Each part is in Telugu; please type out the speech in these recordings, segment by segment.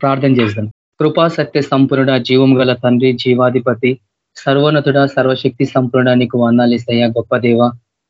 ప్రార్థన చేద్దాం కృపా సత్య సంపూర్ణ జీవం గల తండ్రి జీవాధిపతి సర్వోన్నతుడ సర్వశక్తి సంపూర్ణ నీకు వందాలిసయ్యా గొప్ప దేవ.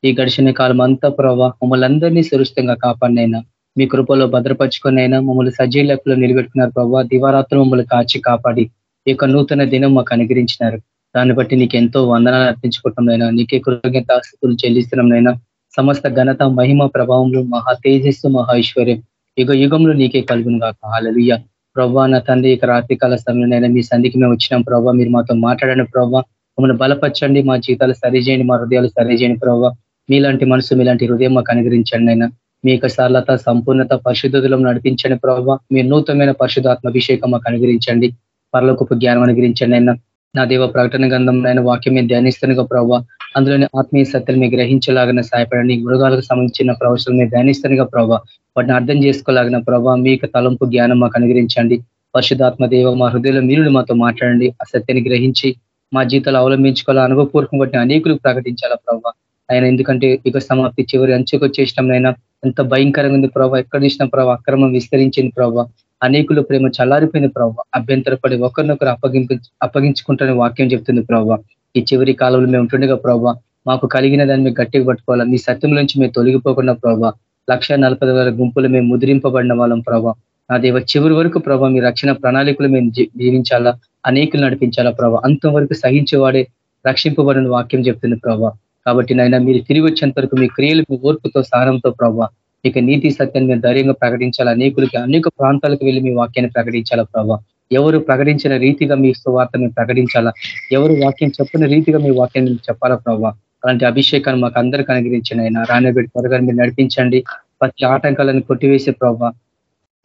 ఈ గడిచిన కాలం అంతా ప్రభావ మమ్మల్ని అందరినీ సురక్షితంగా కాపాడినైనా మీ కృపలో భద్రపరుచుకునైనా మమ్మల్ని సజీ లెక్కలో నిలబెట్టుకున్నారు ప్రభావ దివారాత్రులు మమ్మల్ని కాచి కాపాడి ఈ యొక్క నూతన దినం మాకు అనుగ్రహించినారు. దాన్ని బట్టి నీకు ఎంతో వందనాలు అర్పించుకుంటున్నాయినా నీకే కృతజ్ఞత ఆస్తులు చెల్లిస్తున్నాంనైనా సమస్త ఘనత మహిమ ప్రభావంలో మహా తేజస్సు మహా ఐశ్వర్యం యుగ యుగంలో నీకే కలుగును కాక హాలలుయ్య ప్రభా నా తండ్రి ఇక రాత్రికాల సమయంలోనైనా మీ సంధికి మేము వచ్చినాం ప్రభావ మీరు మాతో మాట్లాడండి ప్రభావ మమ్మల్ని బలపరచండి మా జీవితాలు సరిచేయండి మా హృదయాలు సరిచేయండి ప్రభావ మీలాంటి మనసు మీలాంటి హృదయం మాకు అనుగ్రహించండి అయినా మీ యొక్క సరళత సంపూర్ణత పరిశుద్ధతలో నడిపించండి ప్రభావ మీ నూతనమైన పరిశుద్ధాత్మభిషేకం మాకు అనుగ్రహించండి. పరలోకపు జ్ఞానం అనుగ్రహించండి అయినా నా దేవ ప్రకటన గంధం అయిన వాక్యం మీద ధ్యానిస్తానుగా ప్రభావ అందులోని ఆత్మీయ సత్యలు మీ గ్రహించలాగానే సహాయపడండి. మృగాలకు సంబంధించిన ప్రవచనం మీద ధ్యానిస్తానుగా ప్రభావ వాటిని అర్థం చేసుకోలేగిన ప్రభావ మీకు తలంపు జ్ఞానం మాకు అనుగ్రహించండి. పరిశుధాత్మ దేవ మా హృదయంలో మీరు మాతో మాట్లాడండి. ఆ సత్యాన్ని గ్రహించి మా జీవితాలు అవలంబించుకోవాలా అనుభవపూర్వకం వాటిని అనేకులు ప్రకటించాలా ప్రభావ ఆయన ఎందుకంటే యుగ సమాప్తి చివరి అంచుకు వచ్చేసినైనా ఎంత భయంకరంగా ఉంది ప్రభావ ఎక్కడ చూసిన ప్రభావ అక్రమం విస్తరించింది ప్రభావ అనేకులు ప్రేమ చల్లారిపోయింది ప్రభావ అభ్యంతరపడి ఒకరినొకరు అప్పగింపు అప్పగించుకుంటున్న వాక్యం చెప్తుంది ప్రభావ ఈ చివరి కాలంలో మేము ఉంటుండగా ప్రభావ మాకు కలిగిన దాన్ని మేము గట్టిగా పట్టుకోవాలా? మీ సత్యం నుంచి మేము తొలగిపోకుండా ప్రభావ లక్ష నలభై వేల గుంపులు మేము ముద్రింపబడిన వాళ్ళం ప్రభావ నా దేవ చివరి వరకు ప్రభావ మీ రక్షణ ప్రణాళికలు మేము జీవించాలా? అనేకులు నడిపించాలా ప్రభావ అంతవరకు సహించేవాడే రక్షింపబడిన వాక్యం చెప్తుంది ప్రభావ కాబట్టి నాయన మీరు తిరిగి వచ్చేంత వరకు మీ క్రియలు మీ ఓర్పుతో సహనంతో ప్రభావ ఇక నీతి సత్యాన్ని మీరు ధైర్యంగా ప్రకటించాలా? అనేకులకి అనేక ప్రాంతాలకు వెళ్ళి మీ వాక్యాన్ని ప్రకటించాలా ప్రభావ ఎవరు ప్రకటించిన రీతిగా మీ వార్తని ప్రకటించాలా? ఎవరు వాక్యం చెప్పిన రీతిగా మీ వాక్యాన్ని చెప్పాలా ప్రభావ అలాంటి అభిషేకాన్ని మాకు అందరికీ అనుగ్రహించండి ఆయన రానబెట్టి త్వరగా మీరు నడిపించండి. ప్రతి ఆటంకాలను కొట్టివేసే ప్రభావ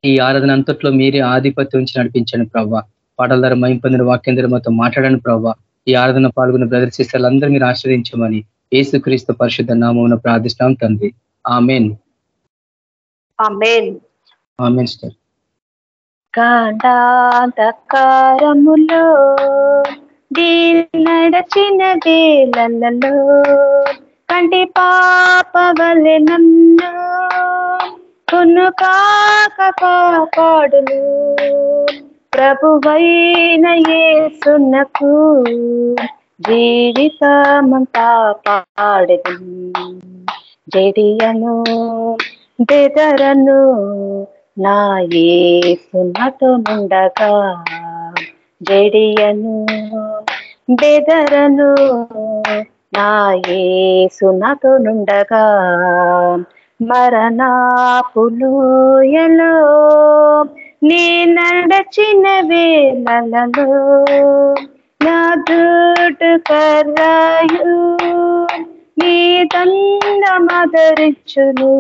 ఈ ఆరాధన అంతట్లో మీరే ఆధిపత్యం నుంచి నడిపించండి ప్రభావ పాటల ద్వారా మైం పొందిన వాక్యం ద్వారా మాతో మాట్లాడండి ప్రభావ ఈ ఆరాధన పాల్గొన్న బ్రదర్ సిస్టర్లు అందరూ మీరు ఆశ్రయించమని ఏసుక్రీస్తు పరిశుద్ధ నామం ప్రార్థిస్తాం తండ్రి. ఆమెన్. ఆమెన్. సార్ కాండాంతకారములో నడచిన వేలలో కంటి పాప వలె నన్ను కొను కాక కాపాడును. ప్రభువైన ఏసునకు జీవితమంతా పాడదు జడియను బెదరను నా ఏసునతో నుండగా జడియను బెదరను నా ఏసునతో నుండగా మరణాపులోయలో నీ నడచిన వేలలో నా దూటు కర్రాయు నీ దండమదరించును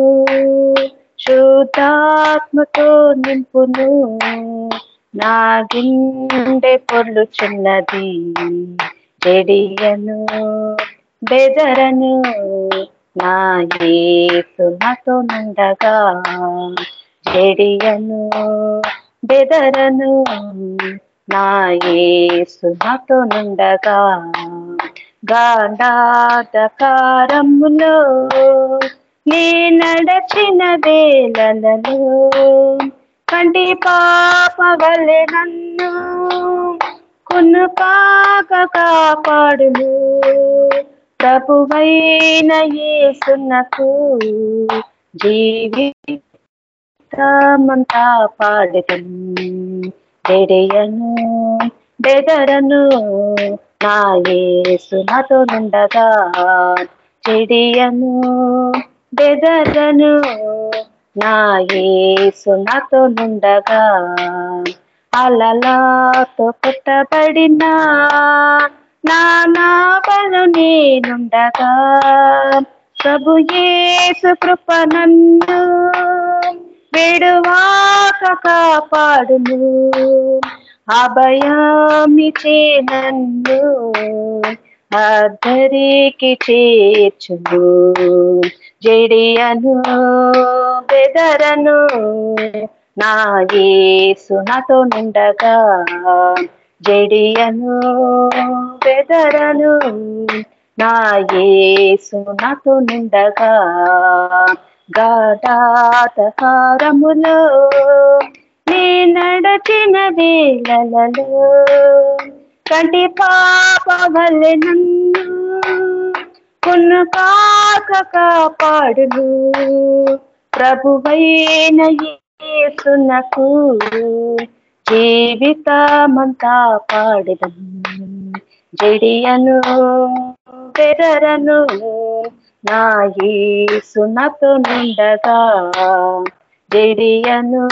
శుద్ధాత్మతో నింపును. నా గుండె పొల్లుచున్నది చెడియను బెదరను నా ఏసు నుండగా చెడియను బెదరను నా ఏసు నుండగా గాండాధకారములో నీ నడచిన వేలలో కంటి పాప వలె నన్ను కొను కాక కాపాడును ప్రభువైన ఏసునకు జీవితమంతా పాడుతుంది బెడయను బెదరను నా ఏసు నాతో నుండగా. చెడియను బెదరను నా ఏసు నాతో నుండగా అలలాతో కొట్టబడిన నా నాపను నేనుండగా. ప్రభు ఏసు కృప నన్ను విడువాక కాపాడును. అభయామిచే నన్ను అద్దరికి చేర్చును జడియను బెదరను నా ఏసు నాతో నుండగా. జడియను బెదరను నా ఏసు నాతో నుండగా. గాఢాతహారములో నీ నీ నడచిన వేళలలో కంటి పాప వల్లె నన్ను కొన్ను కాక కాపాడును. ప్రభువైన ఏసునకు జీవితమంతా పాడదను జడియను బెదరను నా ఏసునతో నుండగా. జడియను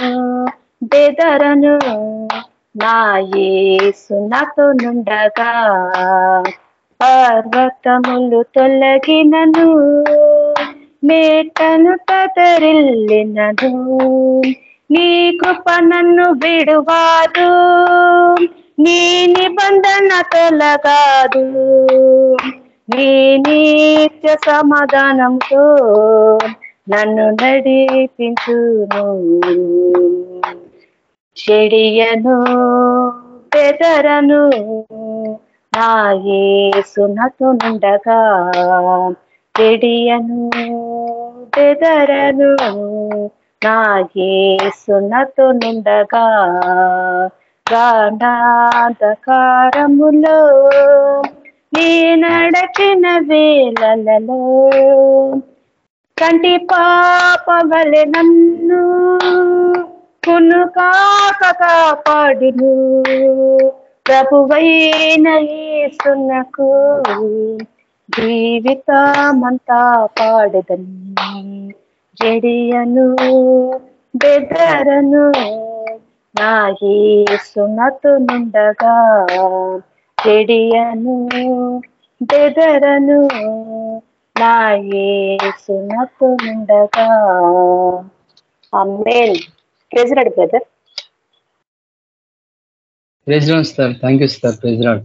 బెదరను నా యేసునతో నుండగా పర్వతములు తొలగినను మేటను కదరిల్లినను. నీ కృప నన్ను విడువాదు నీ నిబంధన తొలగాదు. నీ నిత్య సమాధానంతో నన్ను నడిపించును. చెడియను బెదరను నా యేసునతో చెడియను బెదరను నా యేసునతో నుండగా. నీ నడచిన వేళలలో కంటి పాప వలె నన్ను కును కాక కాపాడును ప్రభువైన యేసునకు జీవితమంతా పాడదని. జడియను బెదరను నా యేసునతో నుండగా జడియను బెదరను నా యేసునతో నుండగా. అమ్మేన్ president brother. Praise lord sir thank you sir praise lord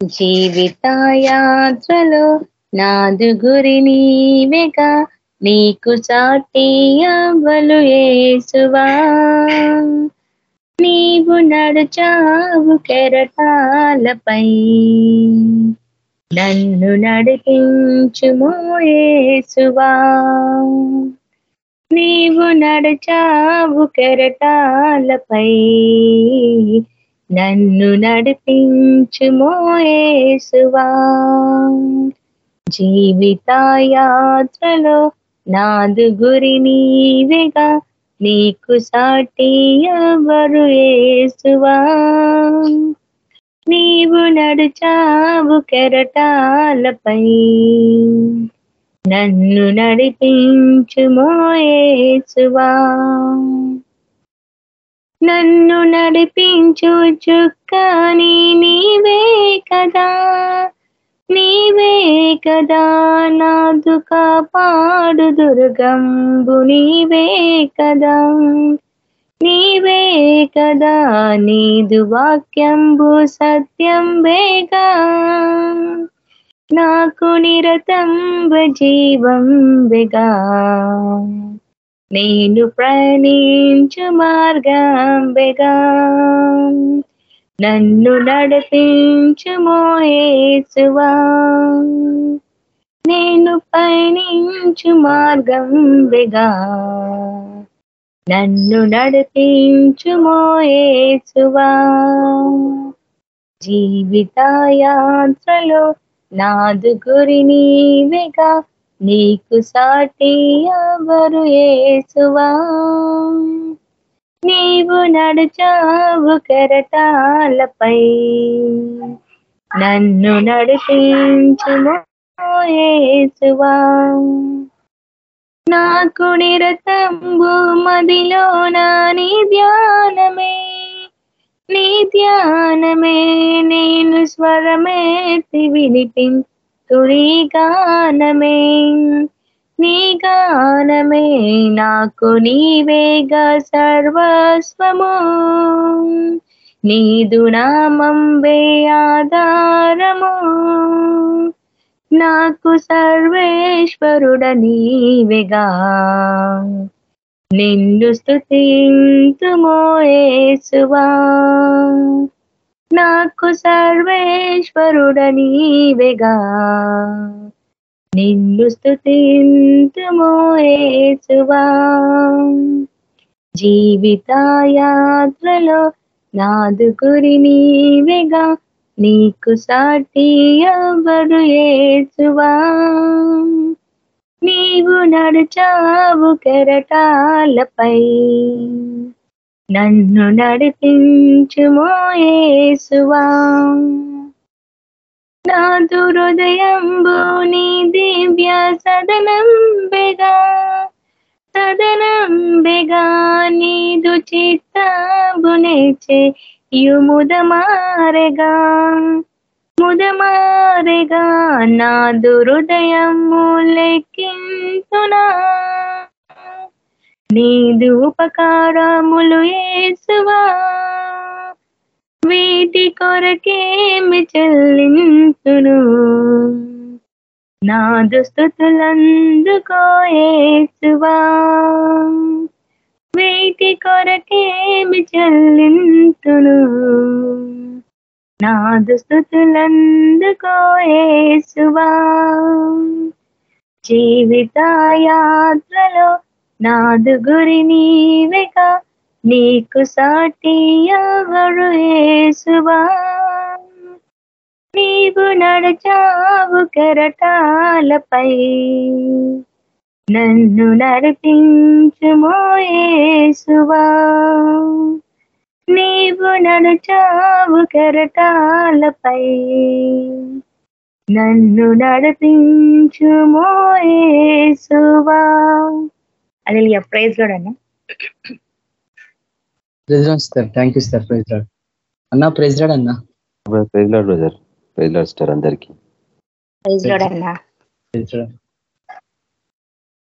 జీవిత యాత్రలో నాదు గురి నీవేగా నీకు చాటి అవ్వలు ఏసువా. నీవు నడుచావు కెరటాలపై. నన్ను నడిపించుము ఏసువా. నీవు నడచావు కెరటాలపై. నన్ను నడిపించుమో యేసువా జీవిత యాత్రలో నాదు గురి నీవేగా. నీకు సాటి ఎవరు ఏసువా. నీవు నడుచావు కెరటాలపై. నన్ను నడిపించుమోయేసువా నన్ను నడిపించు చుక్కని నీవే కదా. నీవే కదా నాదు కాపాడు దుర్గంబు నీవే కదా. నీవే కదా నీదు వాక్యంబు సత్యం వేగా నాకు నిరతంబ జీవంబిగా నేను ప్రణించు మార్గంబిగా నన్ను నడిపించు మోయేసువా. నేను పయనించు మార్గంబిగా నన్ను నడిపించు మోయేసువా. జీవిత యాత్రలో నాదు గురి నీవేగా నీకు సాటి ఎవరు ఏసువా? నీవు నడుచావు కెరటాలపై నన్ను నడిపించుమోసువా నాకు నిరతంబు మదిలో నాని ధ్యానమే నీ ధ్యానమే నేను స్వరమేతి వినిపిం తుడి గానమే. నీ గానమే నాకు నీవేగా సర్వస్వము. నీదు నామంబే ఆధారము. నాకు సర్వేశ్వరుడ నీవేగా నిన్ను స్థుతింతుమోయేసువా నాకు సర్వేశ్వరుడనీవేగా. నిన్ను స్థుతింతుమోయేసువా జీవితాయాత్రలో నాదు గురి నీవేగా. నీకు సాటి ఎవరు ఏసువా నీవు నడుచావు కెరటాలపై. నన్ను నడిపించుమోయేసువా నా దుహృదయంబు నీ దివ్య సదనం బెగా సదనం బెగా నీదు చిత్తబునేచే యుముదమారెగా ముదమారెగా నా దురుదయము లెక్కించునా? నీదు ఉపకారములు ఏసువా? వీటి కొరకేమి చెల్లించును? నా దుస్థుతులందుకో ఏసువా వీటి కొరకేమి చెల్లించును? నా దుస్థుతులందుకో జీవిత యాత్రలో నాదు గురి నీవేగా నీకు సాటి ఎవరు ఏసువా. నీవు నడచావు కెరటాలపై నన్ను నడిపించుమో ఏసువా. నీవు నడిచావు కెరటాలపై. నన్ను నడిపించుమో యేసువా అది ప్రైజ్ లోడ్ అన్న. Praise lord sir thank you sir praise lord అన్నా ప్రైజ్ రాడ్ అన్నా. Praise lord brother praise lord star అందరికి. ప్రైజ్ అన్న.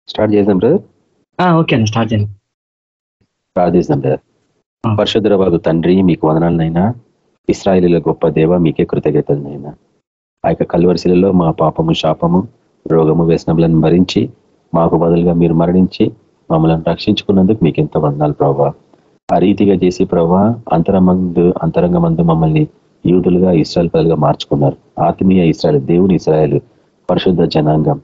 స్టార్ట్ చేద్దాం బ్రదర్ ఓకే అన్న స్టార్ట్ చేయండి. ప్రార్థిస్తాం బ్రదర్ ఆ. బాబు తండ్రి మీకు వదనాలనైనా. ఇస్రాయిలీల గొప్ప దేవ మీకే కృతజ్ఞతలనైనా. ఆ యొక్క కల్వరిశిలలో మా పాపము శాపము రోగము వ్యసనములను భరించి మాకు బదులుగా మీరు మరణించి మమ్మల్ని రక్షించుకున్నందుకు మీకు ఎంతో వందనాలు ప్రభావ ఆ రీతిగా చేసి ప్రభా అంతరమందు అంతరంగమందు మమ్మల్ని యూదులుగా ఇస్రాయల్ ప్రజలుగా మార్చుకున్నారు. ఆత్మీయ ఇస్రాయల్ దేవుని ఇస్రాయల్ పరిశుద్ధ జనాంగం.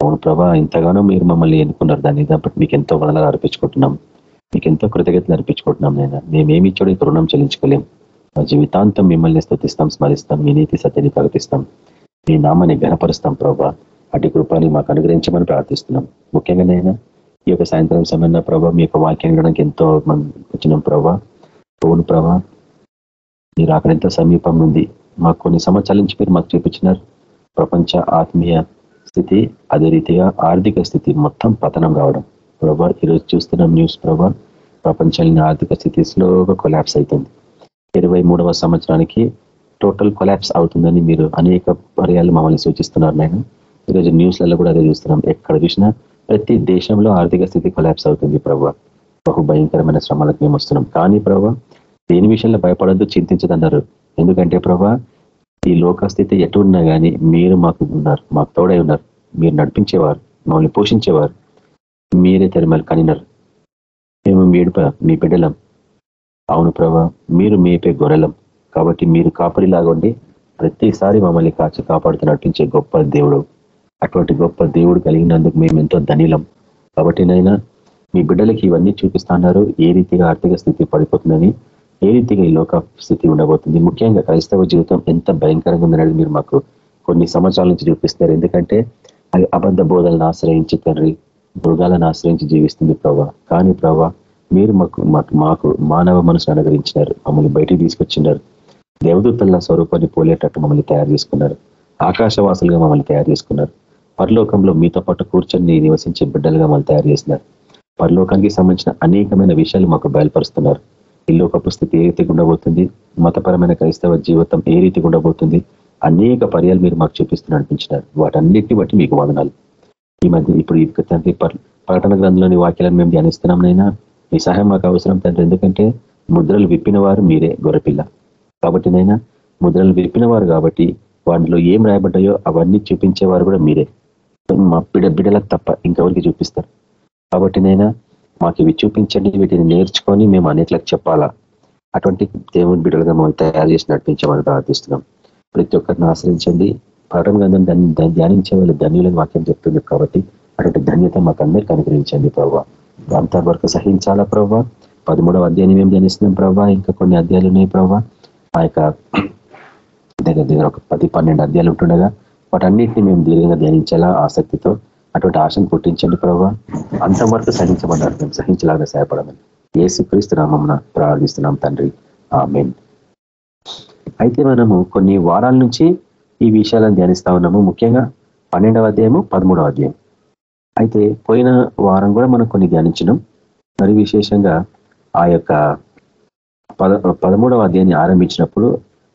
అవును ప్రభా ఇంతగానో మీరు మమ్మల్ని ఎన్నుకున్నారు. దాన్ని దానికి మీకు ఎంతో వదనాలు అర్పించుకుంటున్నాం. మీకు ఎంతో కృతజ్ఞతలు అర్పించుకుంటున్నాం నేను మేమేమి ఇచ్చాడో రుణం చెల్లించుకోలేం. మా జీవితాంతం మిమ్మల్ని స్థుతిస్తాం స్మరిస్తాం మీ నీతి సత్యని ప్రకటిస్తాం. మీ నామాన్ని ఘనపరుస్తాం ప్రభా. అటు కృపాన్ని మాకు అనుగ్రహించమని ప్రార్థిస్తున్నాం. ముఖ్యంగా నేను ఈ యొక్క సాయంత్రం సమయంలో ప్రభా మీ యొక్క వాక్యం వినడానికి ఎంతో మంది వచ్చినాం ప్రభా. అవును ప్రభా. మీరు అక్కడ ఎంతో సమీపం ఉంది మాకు కొన్ని సంవత్సరాల నుంచి మీరు మాకు చూపించినారు. ప్రపంచ ఆత్మీయ స్థితి అదే రీతిగా ఆర్థిక స్థితి మొత్తం పతనం కావడం. ప్రభా ఈరోజు చూస్తున్నాం న్యూస్ ప్రభా. ప్రపంచంలోని ఆర్థిక స్థితి స్లోగా కొలాప్స్ అవుతుంది ఇరవై మూడవ సంవత్సరానికి టోటల్ కొలాప్స్ అవుతుందని మీరు అనేక పర్యాలు మమ్మల్ని సూచిస్తున్నారు నేను ఈరోజు న్యూస్లలో కూడా అదే చూస్తున్నాం. ఎక్కడ చూసినా ప్రతి దేశంలో ఆర్థిక స్థితి కొలాప్స్ అవుతుంది ప్రభావ బహు భయంకరమైన శ్రమాలకు మేము వస్తున్నాం. కానీ ప్రభావ దేని విషయంలో భయపడద్దు చింతించదన్నారు. ఎందుకంటే ప్రభా ఈ లోక స్థితి ఎటు ఉన్నా కానీ మీరు మాకు ఉన్నారు. మాకు తోడై ఉన్నారు. మీరు నడిపించేవారు. మమ్మల్ని పోషించేవారు. మీరే తెరమలు కనినారు. మేము మీడుప మీ బిడ్డలం. అవును ప్రభా మీరు మేపే గొర్రెలం. కాబట్టి మీరు కాపరిలాగా ఉండి ప్రతిసారి మమ్మల్ని కాచి కాపాడుతూ నటించే గొప్ప దేవుడు. అటువంటి గొప్ప దేవుడు కలిగినందుకు మేము ఎంతో ధనిలం. కాబట్టి నైనా మీ బిడ్డలకి ఇవన్నీ చూపిస్తున్నారు ఏ రీతిగా ఆర్థిక స్థితి పడిపోతుందని ఏ రీతిగా ఈ లోక స్థితి ఉండబోతుంది. ముఖ్యంగా క్రైస్తవ జీవితం ఎంత భయంకరంగా ఉందనేది మీరు మాకు కొన్ని సంవత్సరాల నుంచి చూపిస్తారు. ఎందుకంటే అది అబద్ధ బోధలను ఆశ్రయించి తండ్రి మృగాలను ఆశ్రయించి జీవిస్తుంది ప్రభా. కానీ ప్రభా మీరు మాకు మాకు మాకు మానవ మనసును అనుగ్రహించినారు. మమ్మల్ని బయటికి తీసుకొచ్చినారు. దేవదూతల స్వరూపాన్ని పోలేటట్టు మమ్మల్ని తయారు చేసుకున్నారు. ఆకాశవాసులుగా మమ్మల్ని తయారు చేసుకున్నారు. పరలోకంలో మీతో పాటు కూర్చొని నివసించే బిడ్డలుగా మమ్మల్ని తయారు చేసినారు. పరలోకానికి సంబంధించిన అనేకమైన విషయాలు మాకు బయలుపరుస్తున్నారు. ఈ ఒక స్థితి ఏ రీతిగా ఉండబోతుంది మతపరమైన క్రైస్తవ జీవితం ఏ రీతిగా ఉండబోతుంది అనేక పర్యాలు మీరు మాకు చూపిస్తూ నడిపించినారు వాటన్నిటిని బట్టి మీకు వదనాలు. ఈ మధ్య ఇప్పుడు ఈ తండ్రి ప్రకటన గ్రంథంలోని వాక్యాలను మేము ధ్యానిస్తున్నాం నైనా. మీ సహాయం మాకు అవసరం తండ్రి. ఎందుకంటే ముద్రలు విప్పిన వారు మీరే గొర్రెపిల్ల. కాబట్టి నైనా ముద్రలు విప్పిన వారు కాబట్టి వాటిలో ఏం రాయబడ్డాయో అవన్నీ చూపించేవారు కూడా మీరే. మా బిడ బిడలకు తప్ప ఇంకెవరికి చూపిస్తారు? కాబట్టి నైనా మాకు ఇవి చూపించండి వీటిని నేర్చుకొని మేము అనేకలకు చెప్పాలా? అటువంటి దేవుని బిడ్డలుగా మమ్మల్ని తయారు చేసి నడిపించమని ప్రార్థిస్తున్నాం. ప్రతి ఒక్కరిని ఆశ్రయించండి. ప్రకటన గంధం దాన్ని ధ్యానించే వాళ్ళు ధన్యులని వాక్యం చెప్తుంది కాబట్టి అటువంటి ధన్యత మాకు అందరికీ అనుగ్రహించండి ప్రభావ అంతవరకు సహించాలా ప్రభావ పదమూడవ అధ్యాయం మేము ధ్యానిస్తున్నాం ప్రభావ ఇంకా కొన్ని అధ్యాయాలు ఉన్నాయి ప్రభావ ఆ యొక్క దగ్గర దగ్గర ఒక పది పన్నెండు అధ్యాయాలు ఉంటుండగా వాటన్నిటిని మేము దీర్ఘంగా ధ్యానించేలా ఆసక్తితో? అటువంటి ఆశను పుట్టించండి ప్రభావ అంతవరకు సహించమన్నారు మేము. సహించలాగా సహాయపడమని. ఏసు క్రీస్తునామం ప్రార్థిస్తున్నాం తండ్రి. ఆమెన్. అయితే మనము కొన్ని వారాల నుంచి ఈ విషయాలను ధ్యానిస్తా ఉన్నాము. ముఖ్యంగా పన్నెండవ అధ్యాయము పదమూడవ అధ్యాయం. అయితే పోయిన వారం కూడా మనం కొన్ని ధ్యానించినాం. మరి విశేషంగా ఆ యొక్క పద పదమూడవ అధ్యాయాన్ని ఆరంభించినప్పుడు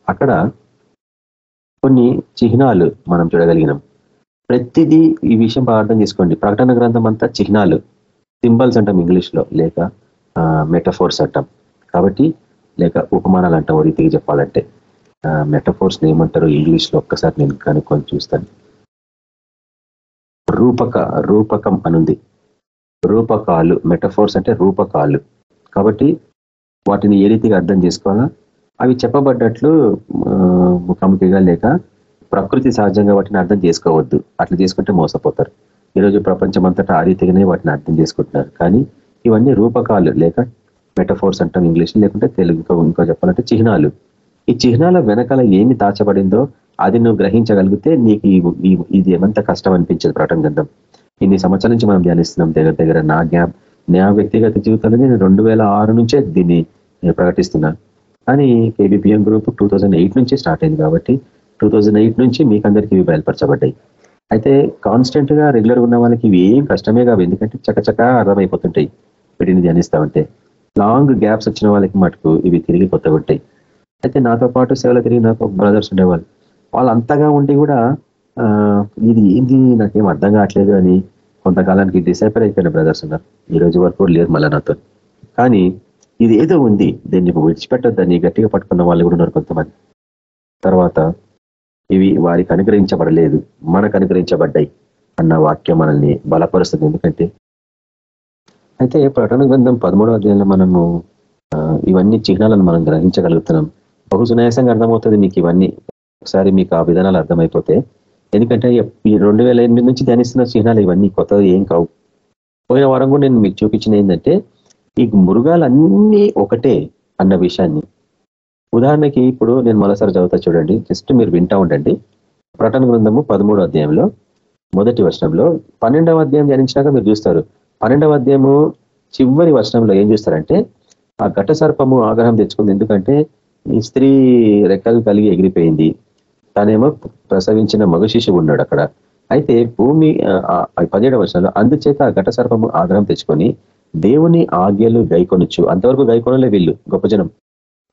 అక్కడ కొన్ని చిహ్నాలు మనం చూడగలిగినాం. ప్రతిదీ ఈ విషయం బాగా అర్థం చేసుకోండి. ప్రకటన గ్రంథం అంతా చిహ్నాలు. సింబల్స్ అంటాం ఇంగ్లీష్లో లేక మెటఫోర్స్ అంటాం. కాబట్టి లేక ఉపమానాలు అంటాం ఓ రీతికి చెప్పాలంటే. మెటఫోర్స్ని ఏమంటారు ఇంగ్లీష్లో ఒక్కసారి నేను కనుక్కొని చూస్తాను. రూపక రూపకం అనుంది. రూపకాలు మెటఫోర్స్ అంటే రూపకాలు. కాబట్టి వాటిని ఏ రీతిగా అర్థం చేసుకోవాలా? అవి చెప్పబడ్డట్లు ముఖాముఖిగా లేక ప్రకృతి సహజంగా వాటిని అర్థం చేసుకోవద్దు. అట్లా చేసుకుంటే మోసపోతారు. ఈరోజు ప్రపంచం అంతటా ఆ రీతిగానే వాటిని అర్థం చేసుకుంటున్నారు. కానీ ఇవన్నీ రూపకాలు లేక మెటఫోర్స్ అంటాం ఇంగ్లీష్ లేకుంటే తెలుగు ఇంకో చెప్పాలంటే చిహ్నాలు. ఈ చిహ్నాల వెనకాల ఏమి దాచబడిందో అది నువ్వు గ్రహించగలిగితే నీకు ఇది ఏమంత కష్టం అనిపించదు ప్రకటన గ్రంథం. ఇన్ని సంవత్సరాల నుంచి మనం ధ్యానిస్తున్నాం. దగ్గర దగ్గర నా జ్ఞా నా వ్యక్తిగత జీవితంలో నేను రెండు నుంచే దీన్ని ప్రకటిస్తున్నా. కానీ కేబిపిఎం గ్రూప్ టూ నుంచి స్టార్ట్ అయింది కాబట్టి టూ నుంచి మీకందరికీ ఇవి బయలుపరచబడ్డాయి. అయితే కాన్స్టెంట్గా రెగ్యులర్ ఉన్న వాళ్ళకి ఇవి ఏం కష్టమే కావు. ఎందుకంటే చకచకా అర్థమైపోతుంటాయి. వీటిని ధ్యానిస్తామంటే. లాంగ్ గ్యాప్స్ వచ్చిన వాళ్ళకి మటుకు ఇవి తిరిగి కొత్త ఉంటాయి అయితే నాతో పాటు సేవలు తిరిగి నాకు బ్రదర్స్ ఉండేవాళ్ళు. వాళ్ళు అంతగా ఉండి కూడా ఇది ఏంది? నాకేం అర్థం కావట్లేదు అని కొంతకాలానికి డిసైపర్ అయిపోయిన బ్రదర్స్ ఉన్నారు. ఈ రోజు వరకు లేరు మళ్ళా నాతో. కానీ ఇది ఏదో ఉంది. దీన్ని విడిచిపెట్టొద్దని గట్టిగా పట్టుకున్న వాళ్ళు కూడా ఉన్నారు కొంతమంది. తర్వాత ఇవి వారికి అనుగ్రహించబడలేదు మనకు అనుగ్రహించబడ్డాయి అన్న వాక్యం మనల్ని బలపరుస్తుంది. ఎందుకంటే అయితే ప్రకటన గ్రంథం పదమూడవ అధ్యాయంలో మనము ఇవన్నీ చిహ్నాలను మనం గ్రహించగలుగుతున్నాం. బహు సునాయాసంగా అర్థమవుతుంది మీకు ఇవన్నీ. ఒకసారి మీకు ఆ విధానాలు అర్థమైపోతే. ఎందుకంటే ఈ రెండు వేల ఎనిమిది నుంచి ధ్యానిస్తున్న చిహ్నాలు ఇవన్నీ కొత్తది ఏం కావు. పోయిన వారం కూడా నేను మీకు చూపించిన ఏంటంటే ఈ మృగాలన్నీ ఒకటే అన్న విషయాన్ని. ఉదాహరణకి ఇప్పుడు నేను మరోసారి చదువుతా చూడండి. జస్ట్ మీరు వింటా ఉండండి. ప్రటన గ్రంథము పదమూడో అధ్యాయంలో మొదటి వర్షంలో పన్నెండవ అధ్యాయం ధ్యానించినాక మీరు చూస్తారు. పన్నెండవ అధ్యాయము చివరి వర్షంలో ఏం చూస్తారంటే ఆ ఘట సర్పము ఆగ్రహం తెచ్చుకుంది. ఎందుకంటే ఈ స్త్రీ రెక్కలు కలిగి ఎగిరిపోయింది. తానేమో ప్రసవించిన మగ శిశువు ఉన్నాడు అక్కడ. అయితే భూమి పదిహేడవ వర్షంలో అందుచేత ఆ ఘట సర్పము ఆగ్రహం తెచ్చుకొని దేవుని ఆజ్ఞలు గైకొనొచ్చు అంతవరకు గైకొనలే వీళ్ళు గొప్ప జనం.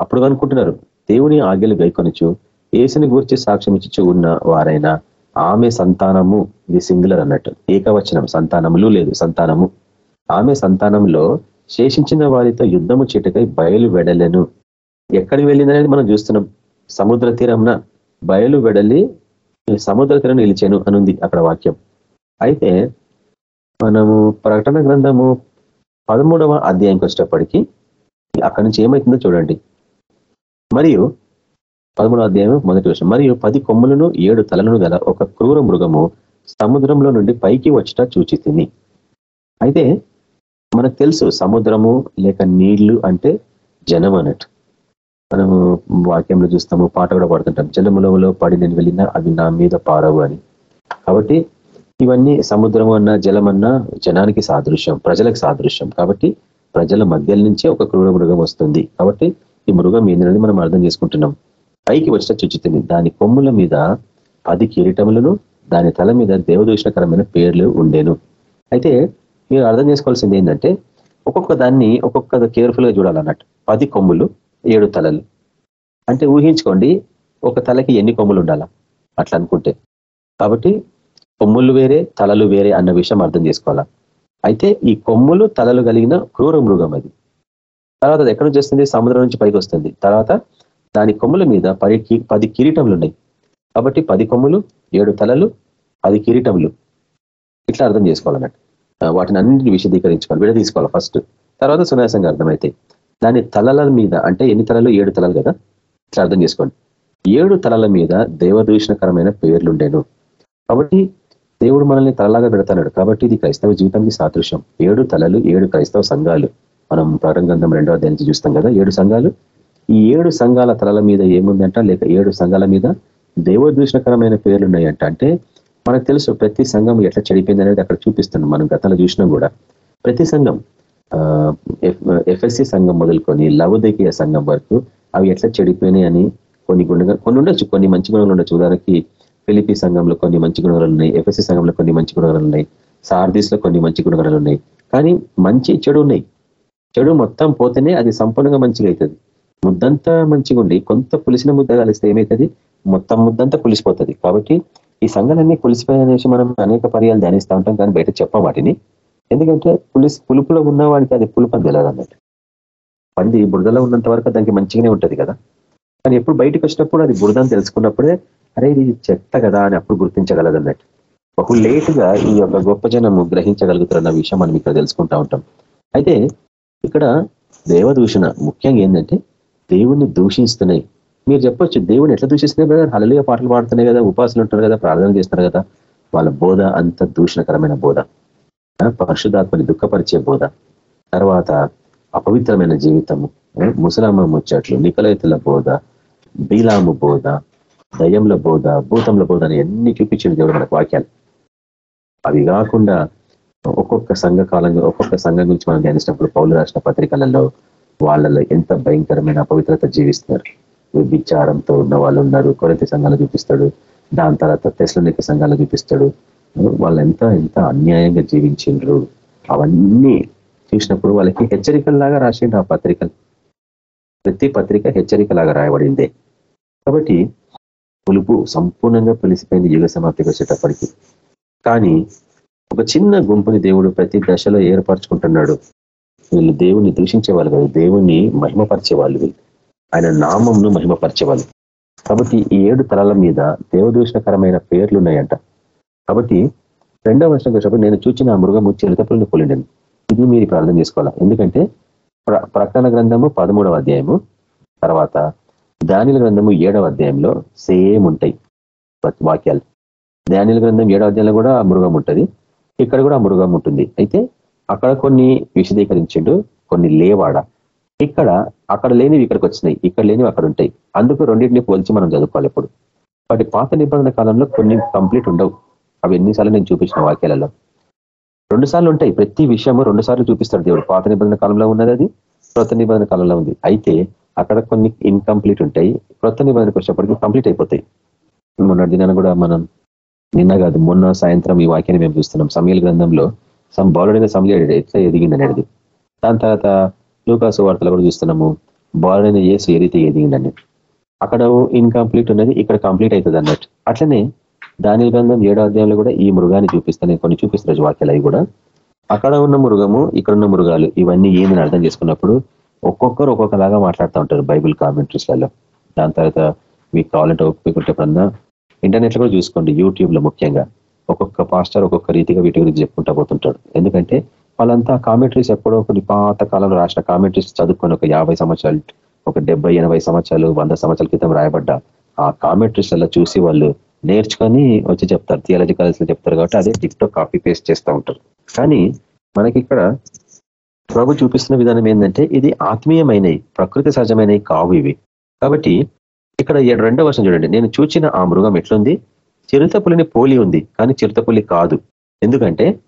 అప్పుడు అనుకుంటున్నారు దేవుని ఆజ్ఞలు గైకొనొచ్చు ఏసుని గురించి సాక్ష్యం ఇచ్చు ఉన్న వారైనా ఆమె సంతానము. ఇది సింగులర్ అన్నట్టు. ఏకవచనం సంతానములు లేదు సంతానము. ఆమె సంతానంలో శేషించిన వారితో యుద్ధము చేటకై బయలు వెడలను ఎక్కడికి వెళ్ళిందనేది మనం చూస్తున్నాం. సముద్ర తీరంన బయలు వెడలి సముద్ర తీరం నిలిచాను అనుంది అక్కడ వాక్యం. అయితే మనము ప్రకటన గ్రంథము పదమూడవ అధ్యాయంకి వచ్చేటప్పటికి అక్కడి నుంచి ఏమవుతుందో చూడండి. మరియు పదమూడవ అధ్యాయం మొదటి విషయం మరియు పది కొమ్ములను ఏడు తలలను గల ఒక క్రూర మృగము సముద్రంలో నుండి పైకి వచ్చట చూచి అయితే మనకు తెలుసు సముద్రము లేక నీళ్ళు అంటే జనం అన్నట్టు మనము వాక్యంలో చూస్తాము పాట కూడా పడుతుంటాం. జలములలో పడి నేను వెళ్ళినా అవి నా మీద పారవు అని. కాబట్టి ఇవన్నీ సముద్రం అన్నా జలం అన్నా జనానికి సాదృశ్యం ప్రజలకు సాదృశ్యం. కాబట్టి ప్రజల మధ్య నుంచే ఒక క్రూర మృగం వస్తుంది. కాబట్టి ఈ మృగం ఏంటనేది మనం అర్థం చేసుకుంటున్నాం. పైకి వచ్చిన చుచ్చుతుంది దాని కొమ్ముల మీద పది కిరీటములను దాని తల మీద దేవదూషణకరమైన పేర్లు ఉండేను. అయితే మీరు అర్థం చేసుకోవాల్సింది ఏంటంటే ఒక్కొక్క దాన్ని ఒక్కొక్క కేర్ఫుల్గా చూడాలన్నట్టు. పది కొమ్ములు ఏడు తలలు. అంటే ఊహించుకోండి ఒక తలకి ఎన్ని కొమ్ములు ఉండాలా? అట్లా అనుకుంటే. కాబట్టి కొమ్ములు వేరే తలలు వేరే అన్న విషయం అర్థం చేసుకోవాలా? అయితే ఈ కొమ్ములు తలలు కలిగిన క్రూర మృగం అది. తర్వాత అది ఎక్కడి నుంచి వస్తుంది? సముద్రం నుంచి పైకి వస్తుంది. తర్వాత దాని కొమ్ముల మీద పది పది కిరీటములు ఉన్నాయి కాబట్టి పది కొమ్ములు ఏడు తలలు పది కిరీటములు. ఇట్లా అర్థం చేసుకోవాలన్నట్టు. వాటిని అన్నింటినీ విశదీకరించుకోవాలి. విడ తీసుకోవాలి ఫస్ట్. తర్వాత సునాయాసంగా అర్థమవుతాయి దాని తలల మీద అంటే ఎన్ని తలలు? ఏడు తలలు కదా? ఇట్లా అర్థం చేసుకోండి. ఏడు తలల మీద దేవదూషణకరమైన పేర్లుండేను. కాబట్టి దేవుడు మనల్ని తలలాగా పెడతాడు. కాబట్టి ఇది క్రైస్తవ జీవితానికి సాదృశ్యం. ఏడు తలలు ఏడు క్రైస్తవ సంఘాలు. మనం ప్రారంభం రెండవ అధ్యాయం చూస్తాం కదా ఏడు సంఘాలు. ఈ ఏడు సంఘాల తలల మీద ఏముందంట? లేక ఏడు సంఘాల మీద దేవదూషణకరమైన పేర్లు ఉన్నాయంట అంటే మనకు తెలుసు ప్రతి సంఘం ఎట్లా చెడిపోయింది అనేది అక్కడ చూపిస్తుంది మనం గతంలో చూసినా కూడా. ప్రతి సంఘం ఎఫ్ఎస్సి సంఘం మొదలుకొని లవదకీయ సంఘం వరకు అవి ఎట్లా చెడిపోయినాయి అని కొన్ని గుణ కొన్ని ఉండొచ్చు కొన్ని మంచి గుణాలు ఉండొచ్చు. ఉదాహరణకి ఫిలిపి సంఘంలో కొన్ని మంచి గుణాలు ఉన్నాయి ఎఫ్ఎస్సి సంఘంలో కొన్ని మంచి గుణాలు ఉన్నాయి సార్దీస్లో కొన్ని మంచి గుణాలు ఉన్నాయి. కానీ మంచి చెడు ఉన్నాయి. చెడు మొత్తం పోతేనే అది సంపూర్ణంగా మంచిగా అవుతుంది. ముద్దంతా మంచిగా ఉండి కొంత పులిసిన ముద్ద కలిస్తే ఏమవుతుంది? మొత్తం ముద్దంతా పులిసిపోతుంది. కాబట్టి ఈ సంఘాలన్నీ పులిసిపోయిన మనం అనేక పర్యాలు ధ్యానిస్తూ ఉంటాం కానీ బయట చెప్పం వాటిని. ఎందుకంటే పులిస్ పులుపులో ఉన్న వాడికి అది పులుపు అని తెలియదు అన్నట్టు. పంది బురదలో ఉన్నంత వరకు దానికి మంచిగానే ఉంటది కదా. కానీ ఎప్పుడు బయటకు వచ్చినప్పుడు అది బురద అని తెలుసుకున్నప్పుడే అరే ఇది చెత్త కదా అని అప్పుడు గుర్తించగలదు అన్నట్టు. బహు లేటుగా ఈ యొక్క గొప్ప జనము గ్రహించగలుగుతున్న విషయం మనం ఇక్కడ తెలుసుకుంటా ఉంటాం. అయితే ఇక్కడ దేవదూషణ ముఖ్యంగా ఏంటంటే దేవుణ్ణి దూషిస్తున్నాయి. మీరు చెప్పొచ్చు దేవుని ఎట్లా దూషిస్తున్నాయి కదా హలలిగా పాటలు పాడుతున్నాయి కదా ఉపాసనలు ఉంటారు కదా ప్రార్థన చేస్తున్నారు కదా. వాళ్ళ బోధ అంత దూషణకరమైన బోధ. పరిశుధాత్మని దుఃఖపరిచే బోధ. తర్వాత అపవిత్రమైన జీవితము ముసలామ ముచ్చట్లు నికలైతుల బోధ బీలాము బోధ దయ్యముల బోధ భూతముల బోధ అని ఎన్ని చూపించిన దేవుడు మనకు వాక్యాలు. అవి కాకుండా ఒక్కొక్క సంఘ కాలంగా ఒక్కొక్క సంఘం గురించి మనం ధ్యానించినప్పుడు పౌలు రాసిన పత్రికలలో వాళ్ళలో ఎంత భయంకరమైన అపవిత్రత జీవిస్తున్నారు. విచారంతో ఉన్న వాళ్ళు ఉన్నారు కొరత సంఘాలు చూపిస్తాడు దాని తర్వాత తెసలనిక సంఘాలు చూపిస్తాడు వాళ్ళు ఎంత ఎంత అన్యాయంగా జీవించిండ్రు? అవన్నీ చూసినప్పుడు వాళ్ళకి హెచ్చరికల్లాగా రాసిండు ఆ పత్రికలు ప్రతి పత్రిక హెచ్చరికలాగా రాయబడిందే. కాబట్టి పులుపు సంపూర్ణంగా పిలిసిపోయింది యుగ సమాప్తికి వచ్చేటప్పటికి. కానీ ఒక చిన్న గుంపుని దేవుడు ప్రతి దశలో ఏర్పరచుకుంటున్నాడు. వీళ్ళు దేవుణ్ణి దూషించే వాళ్ళు కాదు దేవుణ్ణి మహిమపరిచే వాళ్ళు. వీళ్ళు ఆయన నామంను మహిమపరిచేవాళ్ళు కాబట్టి ఈ ఏడు తలల మీద దేవదూషణకరమైన పేర్లు ఉన్నాయంట కాబట్టి రెండవ వర్షం వచ్చినప్పుడు నేను చూచిన ఆ మృగము చిరుతపులను పోలిండను ఇది మీరు ప్రార్థన చేసుకోవాలి? ఎందుకంటే ప్రకటన గ్రంథము పదమూడవ అధ్యాయము తర్వాత ధాన్యుల గ్రంథము ఏడవ అధ్యాయంలో సేమ్ ఉంటాయి వాక్యాలు. ధాన్యుల గ్రంథం ఏడవ అధ్యాయంలో కూడా ఆ మృగం ఉంటుంది ఇక్కడ కూడా ఆ మృగం ఉంటుంది. అయితే అక్కడ కొన్ని విశదీకరించిండు కొన్ని లేవాడ. ఇక్కడ అక్కడ లేనివి ఇక్కడికి వచ్చినాయి ఇక్కడ లేనివి అక్కడ ఉంటాయి. అందుకు రెండింటిని పోల్చి మనం చదువుకోవాలి ఇప్పుడు. వాటి పాత నిబంధన కాలంలో కొన్ని కంప్లీట్ ఉండవు. అవి ఎన్నిసార్లు నేను చూపించిన వాక్యాలలో. రెండు సార్లు ఉంటాయి. ప్రతి విషయము రెండు సార్లు చూపిస్తాడు దేవుడు. పాత నిబంధన కాలంలో ఉన్నది అది కొత్త నిబంధన కాలంలో ఉంది. అయితే అక్కడ కొన్ని ఇన్కంప్లీట్ ఉంటాయి. కొత్త నిబంధనకు వచ్చేప్పటికి కంప్లీట్ అయిపోతాయి. మొన్న దినాన్ని కూడా మనం నిన్న కాదు మొన్న సాయంత్రం ఈ వాక్యాన్ని మేము చూస్తున్నాం. సమయల గ్రంథంలో సమ్ బాలుడైన సమయాడు ఎట్లా ఎదిగింది అనేది. దాని తర్వాత లూకాసు వార్తలు కూడా చూస్తున్నాము. బాలుడైన ఏసు ఏ రీతి ఎదిగిందని అక్కడ ఇన్కంప్లీట్ ఉన్నది ఇక్కడ కంప్లీట్ అవుతుంది అన్నట్టు. అట్లనే దాని గ్రంథం ఏడో అధ్యాయంలో కూడా ఈ మృగాన్ని చూపిస్తాను. కొన్ని చూపిస్తారు వాక్యాలు అవి కూడా. అక్కడ ఉన్న మృగము ఇక్కడ ఉన్న మృగాలు ఇవన్నీ ఏమని అర్థం చేసుకున్నప్పుడు ఒక్కొక్కరు ఒక్కొక్కలాగా మాట్లాడుతూ ఉంటారు బైబిల్ కామెంట్రీస్లలో. దాని తర్వాత మీకు కావాలంటే ఒప్పుకుంటే ఇంటర్నెట్లో కూడా చూసుకోండి యూట్యూబ్లో ముఖ్యంగా. ఒక్కొక్క పాస్టర్ ఒక్కొక్క రీతిగా వీటి గురించి చెప్పుకుంటా పోతుంటాడు. ఎందుకంటే వాళ్ళంతా కామెంట్రీస్ ఎప్పుడో కొన్ని పాత కాలంలో రాసిన కామెంటరీస్ చదువుకొని ఒక యాభై సంవత్సరాలు ఒక డెబ్బై ఎనభై సంవత్సరాలు వంద సంవత్సరాల క్రితం రాయబడ్డ ఆ కామెంటరీస్ అలా చూసి వాళ్ళు నేర్చుకొని వచ్చి చెప్తారు. థియాలజీ చెప్తారు కాబట్టి అదే టిక్ కాపీ పేస్ట్ చేస్తూ ఉంటారు. కానీ మనకి ఇక్కడ ప్రభు చూపిస్తున్న విధానం ఏంటంటే ఇది ఆత్మీయమైనవి ప్రకృతి సహజమైనవి కావు ఇవి. కాబట్టి ఇక్కడ రెండో వర్షం చూడండి. నేను చూచిన ఆ మృగం ఎట్లుంది? చిరుతపులిని పోలి ఉంది కానీ చిరుతపులి కాదు. ఎందుకంటే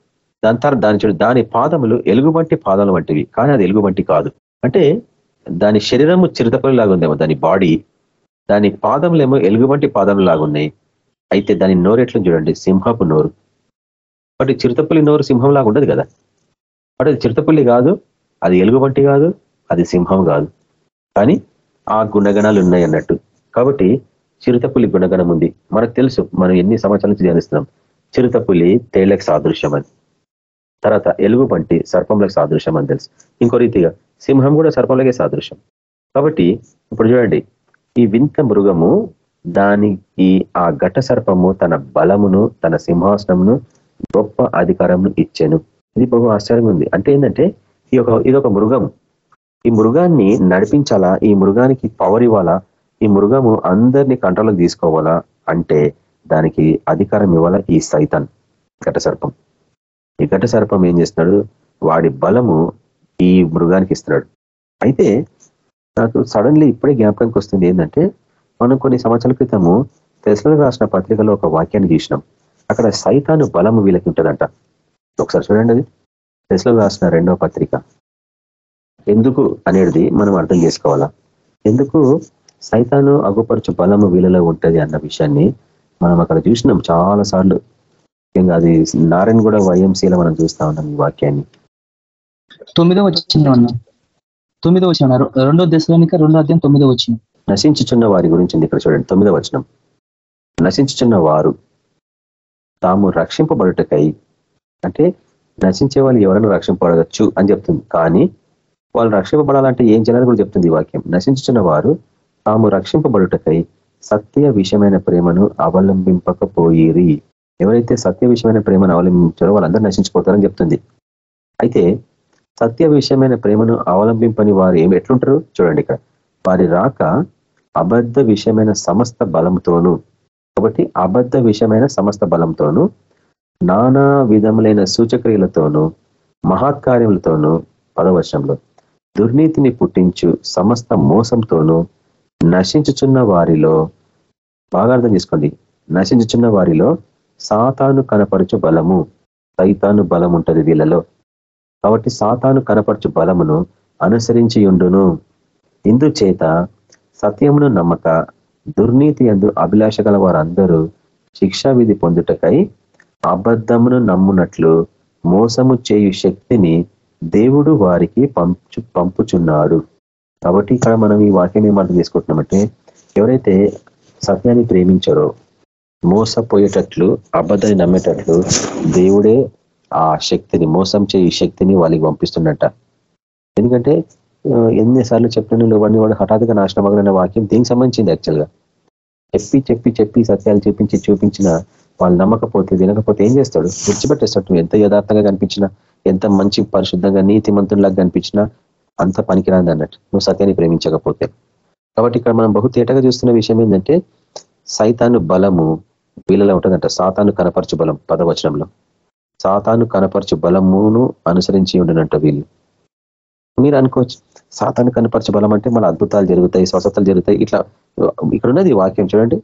దాని తర్వాత దాని చూడు దాని పాదములు ఎలుగుబంటి పాదాలు వంటివి కానీ అది ఎలుగుబంటి కాదు. అంటే దాని శరీరము చిరుతపల్లి లాగా ఉందేమో దాని బాడీ. దాని పాదములేమో ఎలుగుబంటి పాదములు లాగా ఉన్నాయి అయితే దాని నోరు ఎట్లా చూడండి సింహపు నోరు. బట్ చిరుతపల్లి నోరు సింహం లాగా ఉండదు కదా? వాటి అది చిరుతపల్లి కాదు అది ఎలుగుబంటి కాదు అది సింహం కాదు. కానీ ఆ గుణగణాలు ఉన్నాయి అన్నట్టు. కాబట్టి చిరుతపులి గుణగణం ఉంది. మనకు తెలుసు మనం ఎన్ని సంవత్సరాల నుంచి ధ్యానిస్తున్నాం. చిరుతపులి తేళ్ళకు సాదృశ్యం అని. తర్వాత ఎలుగు పంటి సర్పంలకు సాదృశ్యం అని తెలుసు. ఇంకో రీతిగా సింహం కూడా సర్పంలకే సాదృశ్యం. కాబట్టి ఇప్పుడు చూడండి ఈ వింత మృగము దానికి ఆ ఘట సర్పము తన బలమును తన సింహాసనమును గొప్ప అధికారమును ఇచ్చాను. ఇది బహు ఆశ్చర్యంగా ఉంది అంటే ఏంటంటే ఈ ఒక ఇది ఒక మృగం ఈ మృగాన్ని నడిపించాలా? ఈ మృగానికి పవర్ ఇవ్వాలా? ఈ మృగము అందరినీ కంట్రోల్కి తీసుకోవాలా? అంటే దానికి అధికారం ఇవ్వాలా ఈ సైతాన్ ఘట సర్పం ఈ ఘట సర్పం ఏం చేస్తున్నాడు? వాడి బలము ఈ మృగానికి ఇస్తున్నాడు. అయితే నాకు సడన్లీ ఇప్పుడే జ్ఞాపకానికి వస్తుంది ఏంటంటే మనం కొన్ని సంవత్సరాల క్రితము తెసలో రాసిన పత్రికలో ఒక వాక్యాన్ని చూసినాం. అక్కడ సైతాను బలము వీళ్ళకి ఉంటుందంట. ఒకసారి చూడండి అది. తెసలో రాసిన రెండవ పత్రిక. ఎందుకు అనేది మనం అర్థం చేసుకోవాలా? ఎందుకు సైతాను అగుపరచు బలము వీళ్ళలో ఉంటుంది అన్న విషయాన్ని మనం అక్కడ చూసినాం చాలా సార్లు. ముఖ్యంగా అది నారాయణ కూడా వైఎంసీలో మనం చూస్తా ఉన్నాం ఈ వాక్యాన్ని. తొమ్మిదో వచ్చిన అన్న. తొమ్మిదో వచ్చిన రెండో దశలోనిక రెండో అధ్యాయం తొమ్మిదో వచ్చింది నశించుచున్న వారి గురించి ఇక్కడ చూడండి తొమ్మిదో వచనం. నశించుచున్న వారు తాము రక్షింపబడుటకై అంటే నశించే వాళ్ళు ఎవరైనా రక్షింపబడవచ్చు అని చెప్తుంది. కానీ వాళ్ళు రక్షింపబడాలంటే ఏం చేయాలని కూడా చెప్తుంది ఈ వాక్యం. నశించుచున్న వారు తాము రక్షింపబడుటకై సత్య విషయమైన ప్రేమను అవలంబింపకపోయిరి. ఎవరైతే సత్య విషయమైన ప్రేమను అవలంబించారో వాళ్ళందరూ నశించిపోతారని చెప్తుంది. అయితే సత్య విషయమైన ప్రేమను అవలంబింపని వారు ఏమి ఎట్లుంటారు? చూడండి ఇక్కడ. వారి రాక అబద్ధ విషయమైన సమస్త బలంతోనూ కాబట్టి అబద్ధ విషయమైన సమస్త బలంతోనూ నానా విధములైన సూచక్రియలతోనూ మహాత్కార్యములతోనూ పదవర్షంలో దుర్నీతిని పుట్టించు సమస్త మోసంతోనూ నశించుచున్న వారిలో బాగా అర్థం చేసుకోండి నశించుచున్న వారిలో సాతాను కనపరచు బలము సైతాను బలం ఉంటుంది వీళ్ళలో. కాబట్టి సాతాను కనపరచు బలమును అనుసరించి ఉండును ఇందుచేత సత్యమును నమ్మక దుర్నీతి ఎందు అభిలాష గల వారందరూ శిక్షా విధి పొందుటకై అబద్ధమును నమ్మునట్లు మోసము చేయు శక్తిని దేవుడు వారికి పంచు పంపుచున్నాడు. కాబట్టి ఇక్కడ మనం ఈ వాక్యం ఏం అర్థం చేసుకుంటున్నామంటే ఎవరైతే సత్యాన్ని ప్రేమించారో మోసపోయేటట్లు అబద్ధాన్ని నమ్మేటట్లు దేవుడే ఆ శక్తిని మోసం చేయి శక్తిని వాళ్ళకి పంపిస్తున్నట్ట ఎందుకంటే ఎన్నిసార్లు చెప్పిన వాడిని వాడు హఠాత్తుగా నాశనమగిన వాక్యం దీనికి సంబంధించింది యాక్చువల్గా చెప్పి చెప్పి చెప్పి సత్యాలు చూపించి చూపించిన వాళ్ళు నమ్మకపోతే వినకపోతే ఏం చేస్తాడు? విడిచిపెట్టేస్తాడు. ఎంత యథార్థంగా కనిపించినా ఎంత మంచి పరిశుద్ధంగా నీతిమంతుల్లాగా కనిపించినా అంత పనికిరాంది అన్నట్టు. నువ్వు సత్యాన్ని ప్రేమించకపోతే. కాబట్టి ఇక్కడ మనం బహు తేటగా చూస్తున్న విషయం ఏంటంటే సైతాను బలము వీళ్ళలో ఉంటుందంట. సాతాను కనపరచు బలం పదవచనంలో. సాతాను కనపరచు బలమును అనుసరించి ఉండినట్టు వీళ్ళు. మీరు అనుకోవచ్చు. సాతాన్ని కనపరచు బలం అంటే మన అద్భుతాలు జరుగుతాయి స్వస్థతలు జరుగుతాయి. ఇట్లా ఇక్కడ ఉన్నది వాక్యం చూడండి.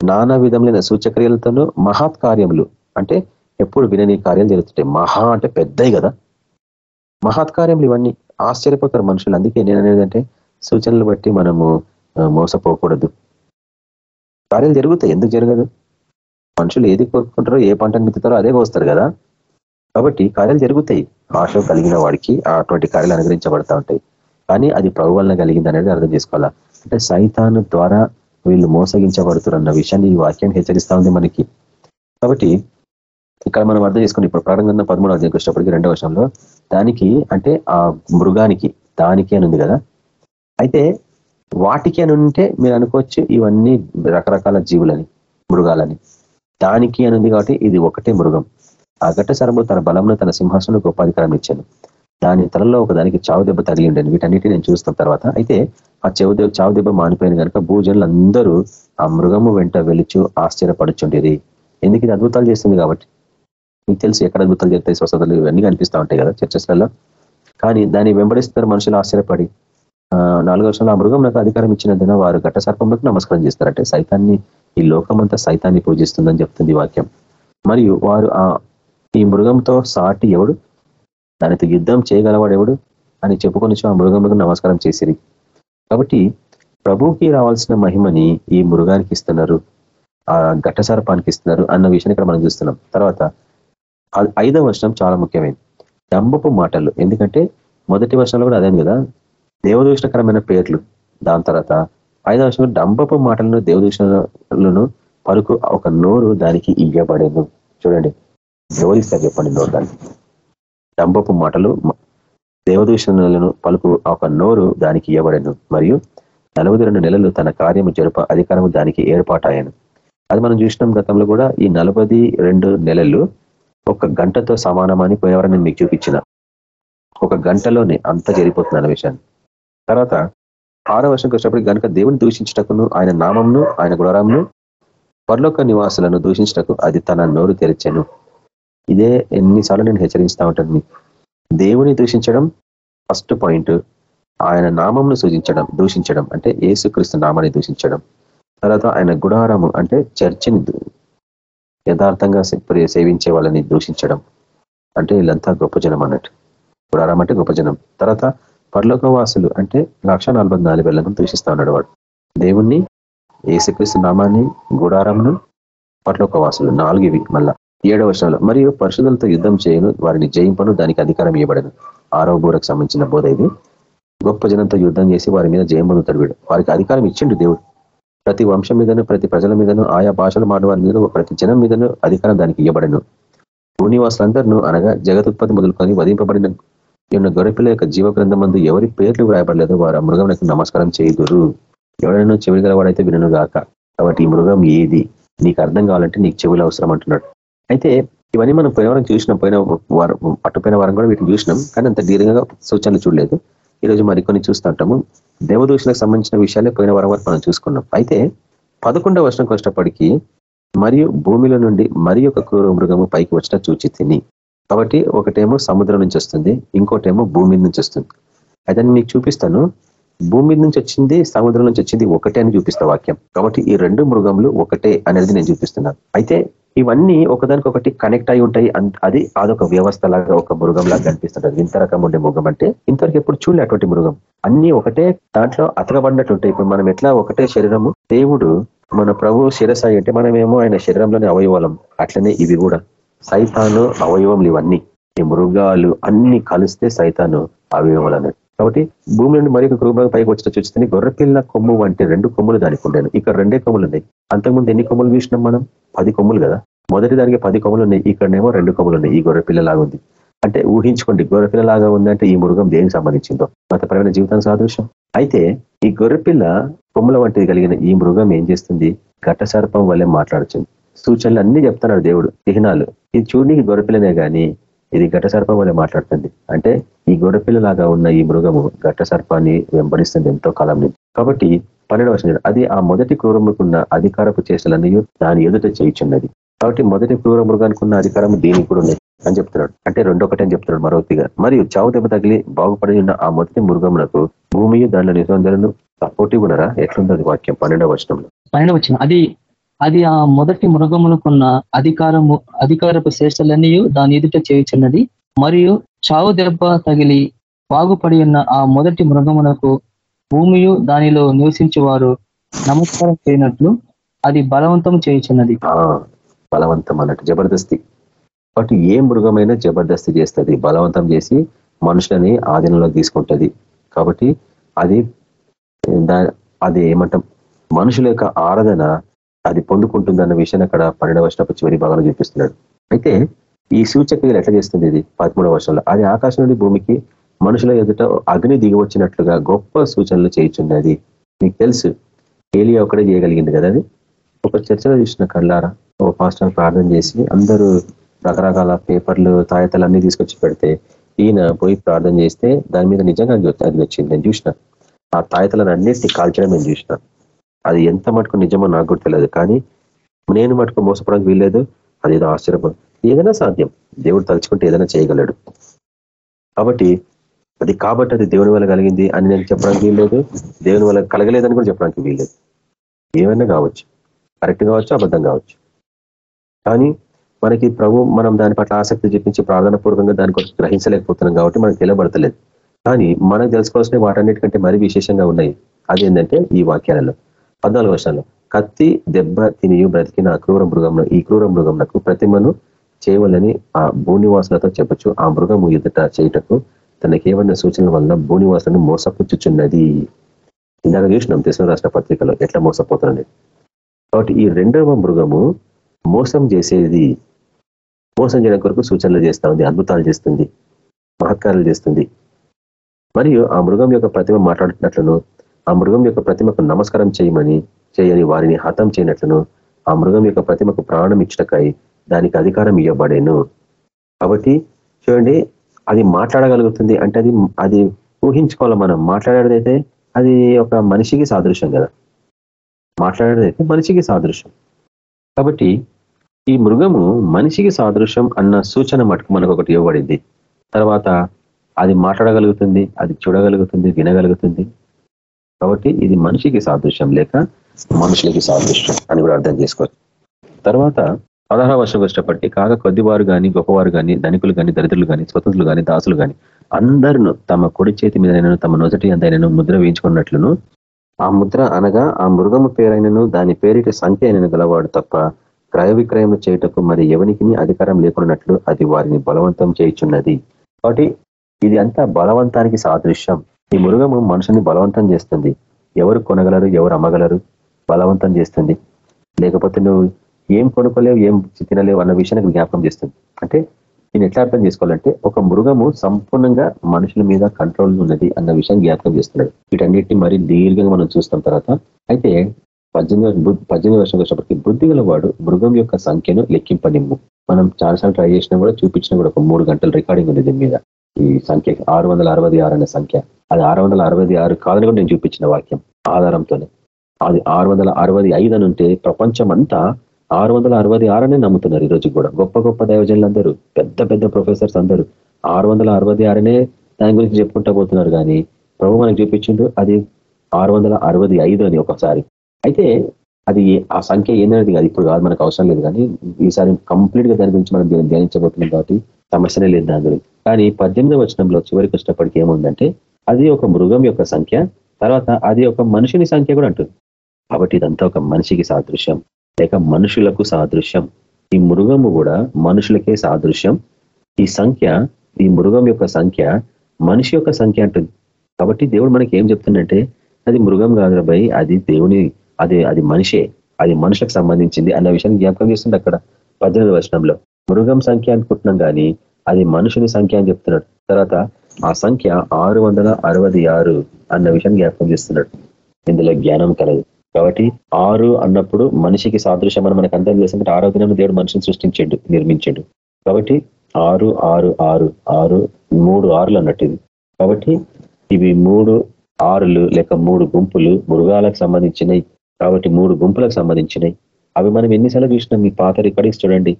నానా విధములైన సూచక్రియలతోనూ మహాత్ కార్యములు. అంటే ఎప్పుడు వినని కార్యాలు జరుగుతుంటాయి. మహా అంటే పెద్దవి కదా. మహాత్కార్యములు ఇవన్నీ ఆశ్చర్యపోతారు మనుషులు. అందుకే నేను అనేది అంటే సూచనలు బట్టి మనము మోసపోకూడదు. కార్యాలు జరుగుతాయి. ఎందుకు జరగదు? మనుషులు ఏది కోరుకుంటారో ఏ పంటను మిత్తుతారో అదే కోస్తారు కదా. కాబట్టి కార్యాలు జరుగుతాయి. ఆశ కలిగిన వాడికి అటువంటి కార్యాలు అనుగ్రహించబడతా ఉంటాయి. కానీ అది ప్రభు వలన కలిగింది అనేది అర్థం చేసుకోవాలా? అంటే సైతాను ద్వారా వీళ్ళు మోసగించబడుతున్న విషయాన్ని ఈ వాక్యం హెచ్చరిస్తా ఉంది మనకి. కాబట్టి ఇక్కడ మనం అర్థం చేసుకుని ఇప్పుడు ప్రారంభంగా పదమూడు అధ్యాయం వచ్చినప్పటికీ రెండవ వర్షంలో దానికి అంటే ఆ మృగానికి దానికి అని ఉంది కదా? అయితే వాటికి అని ఉంటే మీరు అనుకోవచ్చు ఇవన్నీ రకరకాల జీవులని మృగాలని. దానికి అని ఉంది కాబట్టి ఇది ఒకటే మృగం. ఆ ఘట్ట సరము తన బలంలో తన సింహాసనకు గొప్ప ఇచ్చాను. దాని తలలో ఒక దానికి చావు దెబ్బ తగిలి ఉండేది వీటన్నిటి నేను చూస్తాం తర్వాత అయితే ఆ చెవు దెబ్బ చావు దెబ్బ మానిపోయిన కనుక భూజనులందరూ ఆ మృగము వెంట వెలుచు ఆశ్చర్యపడుచుండేది. ఎందుకు ఇది అద్భుతాలు చేస్తుంది కాబట్టి? మీకు తెలుసు ఎక్కడ అద్భుతాలు చేస్తాయి స్వస్థతలు ఇవన్నీ కనిపిస్తూ ఉంటాయి కదా చర్చస్లలో. కానీ దాన్ని వెంబడిస్తారు మనుషులు ఆశ్చర్యపడి. నాలుగో వర్షంలో ఆ మృగం నాకు అధికారం ఇచ్చినందున వారు ఘట్ట సర్పంలోకి నమస్కారం చేస్తారంటే సైతాన్ని ఈ లోకమంతా సైతాన్ని పూజిస్తుందని చెప్తుంది వాక్యం. మరియు వారు ఆ ఈ మృగంతో సాటి ఎవడు? దానితో యుద్ధం చేయగలవాడు ఎవడు? అని చెప్పుకొని ఆ మృగములకు నమస్కారం చేసిరి. కాబట్టి ప్రభుకి రావాల్సిన మహిమని ఈ మృగానికి ఇస్తున్నారు ఆ ఘట్ట సర్పానికి ఇస్తున్నారు అన్న విషయాన్ని ఇక్కడ మనం చూస్తున్నాం. తర్వాత ఐదవ వర్షం చాలా ముఖ్యమైనది. డంబపు మాటలు. ఎందుకంటే మొదటి వర్షంలో కూడా అదే కదా? దేవదూషణకరమైన పేర్లు. దాని తర్వాత ఐదవ వర్షంలో డంబపు మాటలను దేవదూషణలను పరుకు ఒక నోరు దానికి ఇవ్వబడేను చూడండి. ఎవరిస్తారు చెప్పండి నోరు దానికి. డంబపు మాటలు దేవదూషణలను పలుకు ఒక నోరు దానికి ఇవ్వబడను. మరియు నలభై రెండు నెలలు తన కార్యము జరుప అధికారము దానికి ఏర్పాటాయను అది మనం చూసినాం గతంలో కూడా ఈ నలభై రెండు నెలలు ఒక గంటతో సమానమని పోయినవరం నేను మీకు చూపించిన. ఒక గంటలోనే అంత జరిగిపోతుంది అన్న విషయాన్ని. తర్వాత ఆరో వర్షంకి వచ్చినప్పుడు కనుక దేవుని దూషించటకును ఆయన నామంను ఆయన గుణరంను పరలోక నివాసులను దూషించటకు అది తన నోరు తెరిచాను. ఇదే ఎన్నిసార్లు నేను హెచ్చరిస్తూ ఉంటాను దేవుని దూషించడం ఫస్ట్ పాయింట్ ఆయన నామంను సూచించడం దూషించడం. అంటే ఏసుక్రీస్తు నామాన్ని దూషించడం. తర్వాత ఆయన గుడారము అంటే చర్చిని యథార్థంగా సేవించే వాళ్ళని దూషించడం. అంటే వీళ్ళంతా గొప్ప జనం అన్నట్టు. గుడారం అంటే గొప్ప జనం. తర్వాత పర్లోకవాసులు అంటే లక్ష నలభై నాలుగు వేలను దూషిస్తూ ఉన్నాడు వాడు. దేవుణ్ణి ఏసుక్రీస్తు నామాన్ని గుడారంను పర్లోకవాసులు నాలుగు ఇవి మళ్ళా. ఏడవ వర్షాలు మరియు పరిశుధులతో యుద్ధం చేయను వారిని జయింపను దానికి అధికారం ఇవ్వబడను. ఆరవ బూరకు సంబంధించిన బోధ ఇది. గొప్ప జనంతో యుద్ధం చేసి వారి మీద జయం పొందుతాడు వీడు వారికి అధికారం ఇచ్చిండు దేవుడు. ప్రతి వంశం మీదను ప్రతి ప్రజల మీదను ఆయా భాషలు మాడవారి మీద ప్రతి జనం మీదను అధికారం దానికి ఇవ్వబడను. భూనివాసులందరినూ అనగా జగదుత్పత్తి మొదలుకొని వధింపబడిన ఉన్న గొర్రెపిల్ల యొక్క జీవ గ్రంథమందు ఎవరి పేర్లు వ్రాయబడలేదు వారు ఆ మృగంకు నమస్కారం చేయుదురు. ఎవరైనా చెవి గలవాడైతే వినను గాక కాబట్టి ఈ మృగం ఏది? నీకు అర్థం కావాలంటే నీకు చెవులు అవసరం అంటున్నాడు. అయితే ఇవన్నీ మనం పోయిన వారం చూసినాం. పోయిన వారం పట్టుపోయిన వారం కూడా వీటిని చూసినాం. కానీ అంత దీర్ఘంగా సూచనలు చూడలేదు. ఈరోజు మరికొన్ని చూస్తుంటాము దేవదూషణకు సంబంధించిన విషయాలే పోయిన వారం వరకు మనం చూసుకున్నాం. అయితే పదకొండవ వర్షంకి వచ్చినప్పటికీ మరియు భూమిలో నుండి మరి ఒక క్రూర మృగము పైకి వచ్చిన చూచి తిని కాబట్టి ఒకటేమో సముద్రం నుంచి వస్తుంది. ఇంకోటేమో భూమి నుంచి వస్తుంది. అయితే మీకు చూపిస్తాను. భూమి నుంచి వచ్చింది సముద్రం నుంచి వచ్చింది ఒకటే అని చూపిస్తా వాక్యం. కాబట్టి ఈ రెండు మృగములు ఒకటే అనేది నేను చూపిస్తున్నాను. అయితే ఇవన్నీ ఒకదానికొకటి కనెక్ట్ అయి ఉంటాయి అది అదొక వ్యవస్థ లాగా ఒక మృగం లాగా కనిపిస్తుంటుంది. ఇంత రకం ఉండే మృగం అంటే ఇంతవరకు ఎప్పుడు చూడలే అటువంటి మృగం. అన్ని ఒకటే దాంట్లో అతకబడినట్టు ఉంటాయి ఇప్పుడు మనం ఎట్లా ఒకటే శరీరము? దేవుడు మన ప్రభు శిరసాయి అంటే మనమేమో ఆయన శరీరంలోని అవయవాలం. అట్లనే ఇవి కూడా. సైతాను అవయవములు ఇవన్నీ. ఈ మృగాలు అన్ని కలిస్తే సైతాను అవయవాలు అన్నట్టు కాబట్టి భూమి నుండి మరి ఒక పైకి వచ్చిన చూస్తే గొర్రెపిల్ల కొమ్ము వంటి రెండు కొమ్ములు దానికి ఉండేను ఇక్కడ రెండే కొమ్ములు ఉన్నాయి. అంతకుముందు ఎన్ని కొమ్ములు చూసినాం మనం? పది కొమ్ములు కదా. మొదటి దానికి పది కొమ్ములు ఉన్నాయి. ఇక్కడనేమో రెండు కొమ్ములు ఉన్నాయి. ఈ గొర్రెపిల్ల లాగా ఉంది. అంటే ఊహించుకోండి గొర్రెపిల్లలాగా ఉందంటే ఈ మృగం దేనికి సంబంధించిందో? మతపరమైన జీవితానికి సాదృశ్యం. అయితే ఈ గొర్రెపిల్ల కొమ్ముల వంటిది కలిగిన ఈ మృగం ఏం చేస్తుంది? ఘట సర్పం వల్లే మాట్లాడుతుంది. సూచనలు అన్ని చెప్తున్నాడు దేవుడు. చిహ్నాలు. ఇది చూడడానికి గొర్రెపిల్లనే కానీ ఇది ఘట సర్పం వల్ల మాట్లాడుతుంది. అంటే ఈ గొడపిల్లలాగా లాగా ఉన్న ఈ మృగము ఘట సర్పాన్ని వెంబడిస్తుంది ఎంతో కాలం నుంచి. కాబట్టి పన్నెండు వర్షం అది ఆ మొదటి క్రూరముకున్న అధికారపు చేష్టలన్నీ దాని ఎదుట చేయించున్నది. కాబట్టి మొదటి క్రూర మృగానికి ఉన్న అధికారం దీనికి కూడా ఉన్నాయి అని చెప్తున్నాడు. అంటే రెండొకటి అని చెప్తున్నాడు మరొకటిగా. మరియు చావు దెబ్బ తగిలి బాగుపడి ఉన్న ఆ మొదటి మృగములకు భూమి దానిలో నిబంధనలను సపోర్టివ్ ఉన్నారా? ఎట్లుందది వాక్యం పన్నెండవ వచనంలో? పన్నెండవ వచ్చిన అది అది ఆ మొదటి మృగములకున్న అధికారము అధికారపు శ్రేష్టలన్నీ దాని ఎదుట చేయుచున్నది. మరియు చావు దెబ్బ తగిలి బాగుపడి ఉన్న ఆ మొదటి మృగమునకు భూమియు దానిలో నివసించే వారు నమస్కారం చేయనట్లు అది బలవంతం చేయుచున్నది. బలవంతం అన్నట్టు జబర్దస్తి. బట్ ఏ మృగమైనా జబర్దస్తి చేస్తుంది బలవంతం చేసి మనుషులని ఆధీనంలో తీసుకుంటుంది. కాబట్టి అది అది ఏమంటాం మనుషుల యొక్క ఆరాధన అది పొందుకుంటుందన్న విషయాన్ని అక్కడ పన్నెండవ వర్షపు చివరి భాగంలో చూపిస్తున్నాడు. అయితే ఈ సూచక్రియలు ఎట్లా చేస్తుంది ఇది? పదమూడవ వర్షంలో అది ఆకాశం నుండి భూమికి మనుషుల ఎదుట అగ్ని దిగివచ్చినట్లుగా గొప్ప సూచనలు చేయించున్నది. మీకు తెలుసు ఏలియా ఒకటే చేయగలిగింది కదా అది? ఒక చర్చలో చూసిన కళ్ళారా? ఒక పాస్టర్ ప్రార్థన చేసి అందరూ రకరకాల పేపర్లు తాయతలు అన్ని తీసుకొచ్చి పెడితే ఈయన పోయి ప్రార్థన చేస్తే దాని మీద నిజంగా అది వచ్చింది. నేను చూసిన. ఆ తాయతలను అన్నిటిని కాల్చడం నేను చూసిన. అది ఎంత మటుకు నిజమో నాకు కూడా తెలియదు. కానీ నేను మటుకు మోసపోవడానికి వీల్లేదు. అది ఏదో ఆశ్చర్యపడు ఏదైనా సాధ్యం. దేవుడు తలుచుకుంటే ఏదైనా చేయగలడు. కాబట్టి అది కాబట్టి అది దేవుని వల్ల కలిగింది అని నేను చెప్పడానికి వీల్లేదు. దేవుని వల్ల కలగలేదని కూడా చెప్పడానికి వీల్లేదు. ఏమైనా కావచ్చు. కరెక్ట్ కావచ్చు అబద్ధం కావచ్చు. కానీ మనకి ప్రభు మనం దాని పట్ల ఆసక్తి చూపించి ప్రార్థనపూర్వకంగా దాని కోసం గ్రహించలేకపోతున్నాం కాబట్టి మనకు తెలియబడతలేదు. కానీ మనకు తెలుసుకోవాల్సిన వాటన్నిటికంటే మరీ విశేషంగా ఉన్నాయి. అది ఏంటంటే ఈ వాక్యాలలో. పద్నాలుగు వర్షాలు. కత్తి దెబ్బ తినియు బ్రతికిన క్రూర మృగంలో ఈ క్రూర మృగంలకు ప్రతిమను చేయవలని ఆ భూనివాసులతో చెప్పచ్చు. ఆ మృగము ఎదుట చేయటకు తనకేమన్న సూచనల వలన భూనివాసులను మోసపుచ్చుచున్నది. ఇందాక చూసినాం తెలుగు రాష్ట్ర పత్రికలో ఎట్లా మోసపోతున్నది కాబట్టి ఈ రెండవ మృగము మోసం చేసేది. మోసం చేయడం కొరకు సూచనలు చేస్తూ ఉంది అద్భుతాలు చేస్తుంది మహత్కారాలు చేస్తుంది. మరియు ఆ మృగం యొక్క ప్రతిమ మాట్లాడుతున్నట్లను ఆ మృగం యొక్క ప్రతిమకు నమస్కారం చేయమని చేయని వారిని హతం చేయనట్లను ఆ మృగం యొక్క ప్రతిమకు ప్రాణం ఇచ్చటకై దానికి అధికారం ఇవ్వబడేను కాబట్టి చూడండి అది మాట్లాడగలుగుతుంది అంటే అది అది ఊహించుకోవాలి మనం. మాట్లాడేదైతే అది ఒక మనిషికి సాదృశ్యం కదా. మాట్లాడేదైతే మనిషికి సాదృశ్యం. కాబట్టి ఈ మృగము మనిషికి సాదృశ్యం అన్న సూచన మటుకు మనకు ఒకటి ఇవ్వబడింది. తర్వాత అది మాట్లాడగలుగుతుంది అది చూడగలుగుతుంది వినగలుగుతుంది. కాబట్టి ఇది మనిషికి సాదృశ్యం లేక మనుషులకి సాదృశ్యం అని కూడా అర్థం చేసుకోవచ్చు. తర్వాత పదహార వర్షం వచ్చినప్పటికీ కాక కొద్దివారు కానీ గొప్పవారు కానీ ధనికులు కానీ దరిద్రులు కానీ స్వతంత్రులు కానీ దాసులు కానీ అందరిను తమ కుడి చేతి మీద తమ నొదటి అంతైనను ముద్ర వేయించుకున్నట్లును ఆ ముద్ర అనగా ఆ మృగము పేరైనను దాని పేరిట సంఖ్య అయినను గలవాడు తప్ప క్రయ విక్రయం చేయుటకు మరి ఎవనికి అధికారం లేకున్నట్లు అది వారిని బలవంతం చేయుచున్నది. కాబట్టి ఇది అంతా బలవంతానికి సాదృశ్యం. ఈ మృగము మనుషుని బలవంతం చేస్తుంది. ఎవరు కొనగలరు ఎవరు అమ్మగలరు? బలవంతం చేస్తుంది. లేకపోతే నువ్వు ఏం కొనుక్కోలేవు ఏం తినలేవు అన్న విషయానికి జ్ఞాపకం చేస్తుంది. అంటే నేను ఎట్లా అర్థం చేసుకోవాలంటే ఒక మృగము సంపూర్ణంగా మనుషుల మీద కంట్రోల్ ఉన్నది అన్న విషయం జ్ఞాపకం చేస్తున్నాడు. వీటన్నిటిని మరి దీర్ఘంగా మనం చూస్తాం తర్వాత. అయితే పద్దెనిమిది పద్దెనిమిది వర్షం వచ్చినప్పటికీ బుద్ధి వాడు మృగం యొక్క సంఖ్యను లెక్కింపనిమ్ము మనం చాలాసార్లు ట్రై చేసినా కూడా చూపించినా కూడా ఒక మూడు గంటల రికార్డింగ్ ఉంది దీని మీద. ఈ సంఖ్య ఆరు వందల అరవై ఆరు అనే సంఖ్య. అది ఆరు వందల అరవై ఆరు కాదని కూడా నేను చూపించిన వాక్యం ఆధారంతోనే. అది ఆరు వందల అరవై ఐదు అని ఉంటే ప్రపంచం అంతా ఆరు వందల అరవై ఆరనే నమ్ముతున్నారు ఈ రోజు కూడా. గొప్ప గొప్ప దైవజనులు అందరూ పెద్ద పెద్ద ప్రొఫెసర్స్ అందరూ ఆరు వందల అరవై ఆరనే దాని గురించి చెప్పుకుంటా పోతున్నారు కానీ ప్రభు మనకు చూపించిండు అది ఆరు వందల అరవై ఐదు అని ఒకసారి. అయితే అది ఆ సంఖ్య ఏందనేది కాదు ఇప్పుడు కాదు మనకు అవసరం లేదు కానీ ఈసారి కంప్లీట్గా దాని గురించి మనం ధ్యానించబోతున్నాం కాబట్టి సమస్యనే లేదు దాని గురించి. కానీ పద్దెనిమిదవ వచనంలో చివరికి వచ్చినప్పటికీ ఏముందంటే అది ఒక మృగం యొక్క సంఖ్య తర్వాత అది ఒక మనుషుని సంఖ్య కూడా అంటుంది. కాబట్టి ఇదంతా ఒక మనిషికి సాదృశ్యం లేక మనుషులకు సాదృశ్యం. ఈ మృగము కూడా మనుషులకే సాదృశ్యం. ఈ సంఖ్య ఈ మృగం యొక్క సంఖ్య మనిషి యొక్క సంఖ్య అంటుంది. కాబట్టి దేవుడు మనకి ఏం చెప్తుందంటే అది మృగం కాదు భయ్ అది దేవుని అది అది మనిషే అది మనుషులకు సంబంధించింది అన్న విషయాన్ని జ్ఞాపకం చేస్తుంది అక్కడ పద్దెనిమిది వచనంలో. మృగం సంఖ్య అనుకుంటున్నాం కానీ అది మనుషుని సంఖ్య అని చెప్తున్నాడు. తర్వాత ఆ సంఖ్య ఆరు అన్న విషయం జ్ఞాపకం చేస్తున్నాడు. ఇందులో జ్ఞానం కలదు. కాబట్టి ఆరు అన్నప్పుడు మనిషికి సాదృశ్యం అని మనకు అందరం చేసినట్టు ఆరో దినం దేవుడు మనిషిని సృష్టించాడు నిర్మించాడు. కాబట్టి ఆరు ఆరు ఆరు ఆరు మూడు ఆరులు అన్నట్టు ఇది. కాబట్టి ఇవి మూడు ఆరులు లేక మూడు గుంపులు మృగాలకు సంబంధించినవి కాబట్టి మూడు గుంపులకు సంబంధించినవి అవి మనం ఎన్నిసార్లు చూసినాం? మీ పాత రికార్డింగ్స్ చూడండి.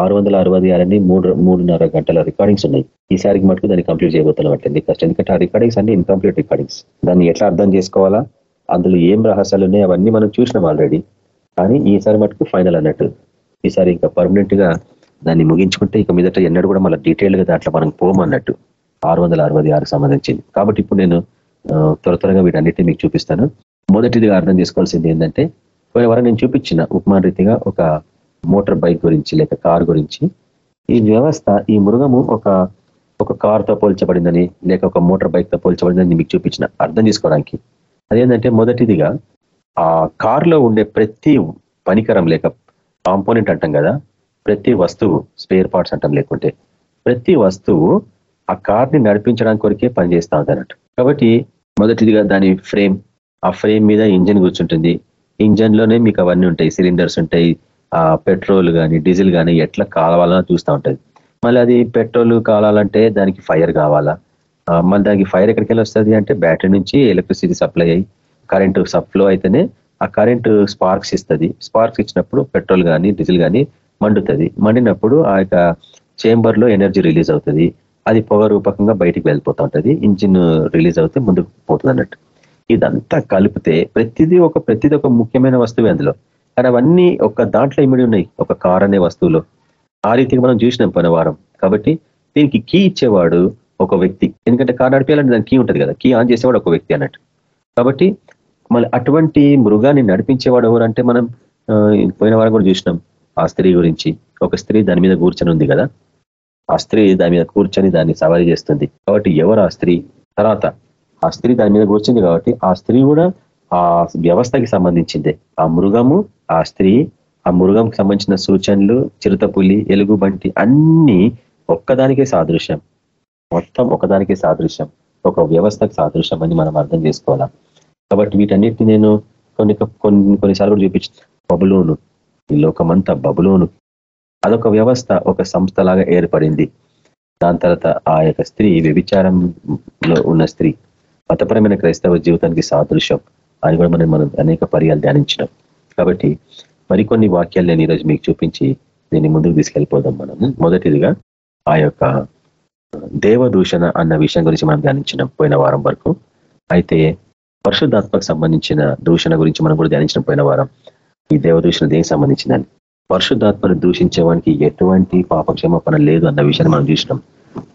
ఆరు వందల అరవై ఆరని మూడు మూడున్నర గంటల రికార్డింగ్స్ ఉన్నాయి. ఈసారికి మటుకు దాన్ని కంప్లీట్ చేయబోతున్నాం అంటే కష్టం. ఎందుకంటే ఆ రికార్డింగ్స్ అన్ని ఇన్కంప్లీట్ రికార్డింగ్స్ దాన్ని ఎట్లా అర్థం చేసుకోవాలా? అందులో ఏం రహస్యాలు ఉన్నాయి? అవన్నీ మనం చూసినాం ఆల్రెడీ కానీ ఈసారి మటుకు ఫైనల్ అన్నట్టు. ఈసారి ఇంకా పర్మనెంట్గా దాన్ని ముగించుకుంటే ఇక మీదట ఎన్నడూ కూడా మళ్ళీ డీటెయిల్గా దాంట్లో మనం పోమన్నట్టు ఆరు వందల అరవై ఆరు సంబంధించింది. కాబట్టి ఇప్పుడు నేను త్వర త్వరగా వీటన్నిటిని మీకు చూపిస్తాను. మొదటిదిగా అర్థం చేసుకోవాల్సింది ఏంటంటే పోయిన వరకు నేను చూపించిన ఉపమాన రీతిగా ఒక మోటార్ బైక్ గురించి లేక కార్ గురించి ఈ వ్యవస్థ ఈ మృగము ఒక ఒక కార్తో పోల్చబడిందని లేక ఒక మోటార్ బైక్తో పోల్చబడిందని మీకు చూపించిన అర్థం చేసుకోవడానికి. అదేంటంటే మొదటిదిగా ఆ కార్లో ఉండే ప్రతి పనికరం లేక కాంపోనెంట్ అంటాం కదా ప్రతి వస్తువు స్పేర్ పార్ట్స్ అంటాం లేకుంటే ప్రతి వస్తువు ఆ కార్ని నడిపించడానికి కొరికే పనిచేస్తా ఉంది అన్నట్టు. కాబట్టి మొదటిదిగా దాని ఫ్రేమ్ ఆ ఫ్రేమ్ మీద ఇంజన్ కూర్చుంటుంది. ఇంజన్లోనే మీకు అవన్నీ ఉంటాయి సిలిండర్స్ ఉంటాయి పెట్రోల్ కానీ డీజిల్ కానీ ఎట్లా కావాలన్నా చూస్తూ ఉంటుంది. మళ్ళీ అది పెట్రోల్ కావాలంటే దానికి ఫైర్ కావాలా? మళ్ళీ దానికి ఫైర్ ఎక్కడికి వెళ్ళి వస్తుంది అంటే బ్యాటరీ నుంచి ఎలక్ట్రిసిటీ సప్లై అయ్యి కరెంటు సప్లో అయితేనే ఆ కరెంటు స్పార్క్స్ ఇస్తుంది. స్పార్క్స్ ఇచ్చినప్పుడు పెట్రోల్ కానీ డీజిల్ కానీ మండుతుంది. మండినప్పుడు ఆ యొక్క చేంబర్లో ఎనర్జీ రిలీజ్ అవుతుంది. అది పొగ రూపకంగా బయటికి వెళ్ళిపోతూ ఉంటుంది. ఇంజిన్ రిలీజ్ అవుతే ముందుకు పోతుంది అన్నట్టు ఇదంతా కలిపితే ప్రతిదీ ఒక ప్రతిదీ ఒక ముఖ్యమైన వస్తువు అందులో. కానీ అవన్నీ ఒక దాంట్లో ఇమిడి ఉన్నాయి ఒక కార్ అనే వస్తువులో. ఆ రీతికి మనం చూసినాం పని వారం. కాబట్టి దీనికి కీ ఇచ్చేవాడు ఒక వ్యక్తి. ఎందుకంటే కార్ నడిపేయాలంటే దానికి కీ ఉంటుంది కదా. కీ ఆన్ చేసేవాడు ఒక వ్యక్తి అన్నట్టు. కాబట్టి మళ్ళీ అటువంటి మృగాన్ని నడిపించేవాడు ఎవరంటే మనం పోయిన వారం కూడా చూసినాం. ఆ స్త్రీ గురించి. ఒక స్త్రీ దాని మీద కూర్చొని ఉంది కదా. ఆ స్త్రీ దాని మీద కూర్చొని దాన్ని సవారీ చేస్తుంది. కాబట్టి ఎవరు ఆ స్త్రీ? తర్వాత ఆ స్త్రీ దాని మీద కూర్చుంది కాబట్టి ఆ స్త్రీ కూడా ఆ వ్యవస్థకి సంబంధించిందే. ఆ మృగము ఆ స్త్రీ ఆ మృగంకి సంబంధించిన సూచనలు చిరుతపులి ఎలుగుబంటి అన్ని ఒక్కదానికే సాదృశ్యం. మొత్తం ఒకదానికే సాదృశ్యం. ఒక వ్యవస్థకు సాదృశ్యం అని మనం అర్థం చేసుకోవాలా? కాబట్టి వీటన్నిటిని నేను కొన్ని కొన్ని కొన్నిసార్లు కూడా చూపించిన బబులోను. ఈ లోకమంతా బబులోను. అదొక వ్యవస్థ ఒక సంస్థలాగా ఏర్పడింది. దాని తర్వాత ఆ యొక్క స్త్రీ వ్యభిచారంలో ఉన్న స్త్రీ మతపరమైన క్రైస్తవ జీవితానికి సాదృశ్యం. అని కూడా మనం మనం అనేక పర్యాలు ధ్యానించినాం. కాబట్టి మరికొన్ని వాక్యాలు నేను ఈరోజు మీకు చూపించి దీన్ని ముందుకు తీసుకెళ్ళిపోదాం మనము. మొదటిదిగా ఆ యొక్క దేవదూషణ అన్న విషయం గురించి మనం ధ్యానించినాం పోయిన వారం వరకు. అయితే పరిశుద్ధాత్మకు సంబంధించిన దూషణ గురించి మనం కూడా ధ్యానించిన పోయిన వారం. ఈ దేవదూషణ దేనికి సంబంధించిందని పరిశుద్ధాత్మను దూషించేవానికి ఎటువంటి పాపక్షమాపణ లేదు అన్న విషయాన్ని మనం చూసినాం.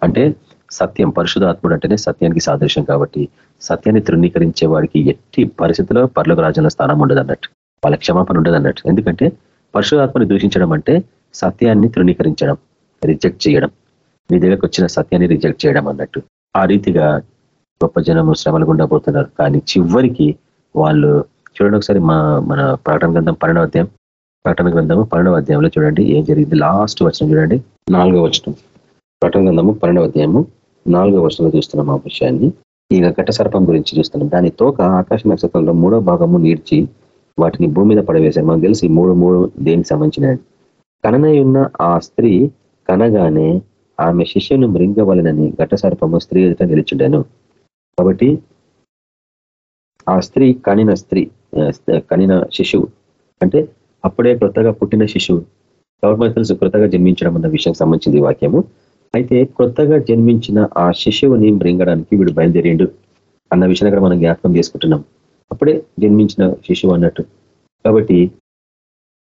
అంటే సత్యం పరిశుధాత్ముడు అంటేనే సత్యానికి సాదృశ్యం కాబట్టి సత్యాన్ని తృణీకరించే వాడికి ఎట్టి పరిస్థితిలో పర్లోక రాజ్యంలో స్థానం ఉండదు అన్నట్టు వాళ్ళ క్షమాపణ ఉండదు అన్నట్టు ఎందుకంటే పరిశుధాత్మని దూషించడం అంటే సత్యాన్ని తృణీకరించడం రిజెక్ట్ చేయడం. మీ దగ్గరకు వచ్చిన సత్యాన్ని రిజెక్ట్ చేయడం అన్నట్టు. ఆ రీతిగా గొప్ప జనము శ్రమలు గుండా పోతున్నారు కానీ చివరికి వాళ్ళు చూడండి ఒకసారి మా మన ప్రకటన గ్రంథం పన్నెండవ అధ్యాయం. ప్రకటన గ్రంథము పన్నెండవ అధ్యాయంలో చూడండి ఏం జరిగింది? లాస్ట్ వచ్చిన చూడండి. నాలుగో వచనం. ప్రకటన గ్రంథము పన్నెండవ అధ్యాయము నాలుగో వర్షంలో చూస్తున్నాం ఆ విషయాన్ని. ఇక ఘట సర్పం గురించి చూస్తున్నాం. దాని తోక ఆకాశ నక్షత్రంలో మూడో భాగము నీడ్చి వాటిని భూమి మీద పడవేశారు. మనకు తెలిసి మూడు మూడు దేనికి సంబంధించిన కననై ఉన్న ఆ స్త్రీ కనగానే ఆమె శిష్యును మృంగవలనని ఘట సర్పము స్త్రీ ఎదుట నిలిచిండాను. కాబట్టి ఆ స్త్రీ కనిన స్త్రీ కనిన శిశువు అంటే అప్పుడే కొత్తగా పుట్టిన శిశువు. కాబట్టి తెలుసు కొత్తగా జన్మించడం అన్న విషయం సంబంధించింది వాక్యము. అయితే కొత్తగా జన్మించిన ఆ శిశువుని మృంగడానికి వీడు బయలుదేరిండు అన్న విషయాన్ని మనం జ్ఞాపకం చేసుకుంటున్నాం. అప్పుడే జన్మించిన శిశువు అన్నట్టు. కాబట్టి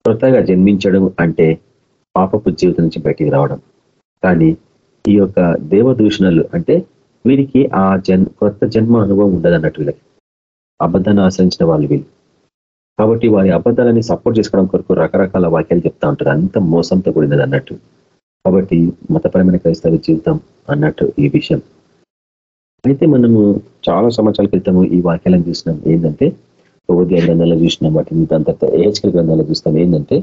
కొత్తగా జన్మించడం అంటే పాపపు జీవితం నుంచి బయటికి రావడం. కానీ ఈ యొక్క దేవదూషణలు అంటే వీరికి ఆ జన్ కొత్త జన్మ అనుభవం ఉండదు అన్నట్టు వీళ్ళకి. అబద్ధాన్ని ఆశ్రయించిన వాళ్ళు వీళ్ళు. కాబట్టి వారి అబద్ధాలని సపోర్ట్ చేసుకోవడం కొరకు రకరకాల వాక్యాలు చెప్తా ఉంటారు. అంత మోసంతో కూడినది అన్నట్టు. కాబట్టి మతపరమైన క్రైస్తవ జీవితం అన్నట్టు ఈ విషయం. అయితే మనము చాలా సంవత్సరాల క్రితము ఈ వాక్యాలను చూసినాం. ఏంటంటే ఉదయ గ్రంథాలు చూసినాం. వాటిని దాని తర్వాత ఏహెచ్కల్ గ్రంథాలు చూస్తాం ఏంటంటే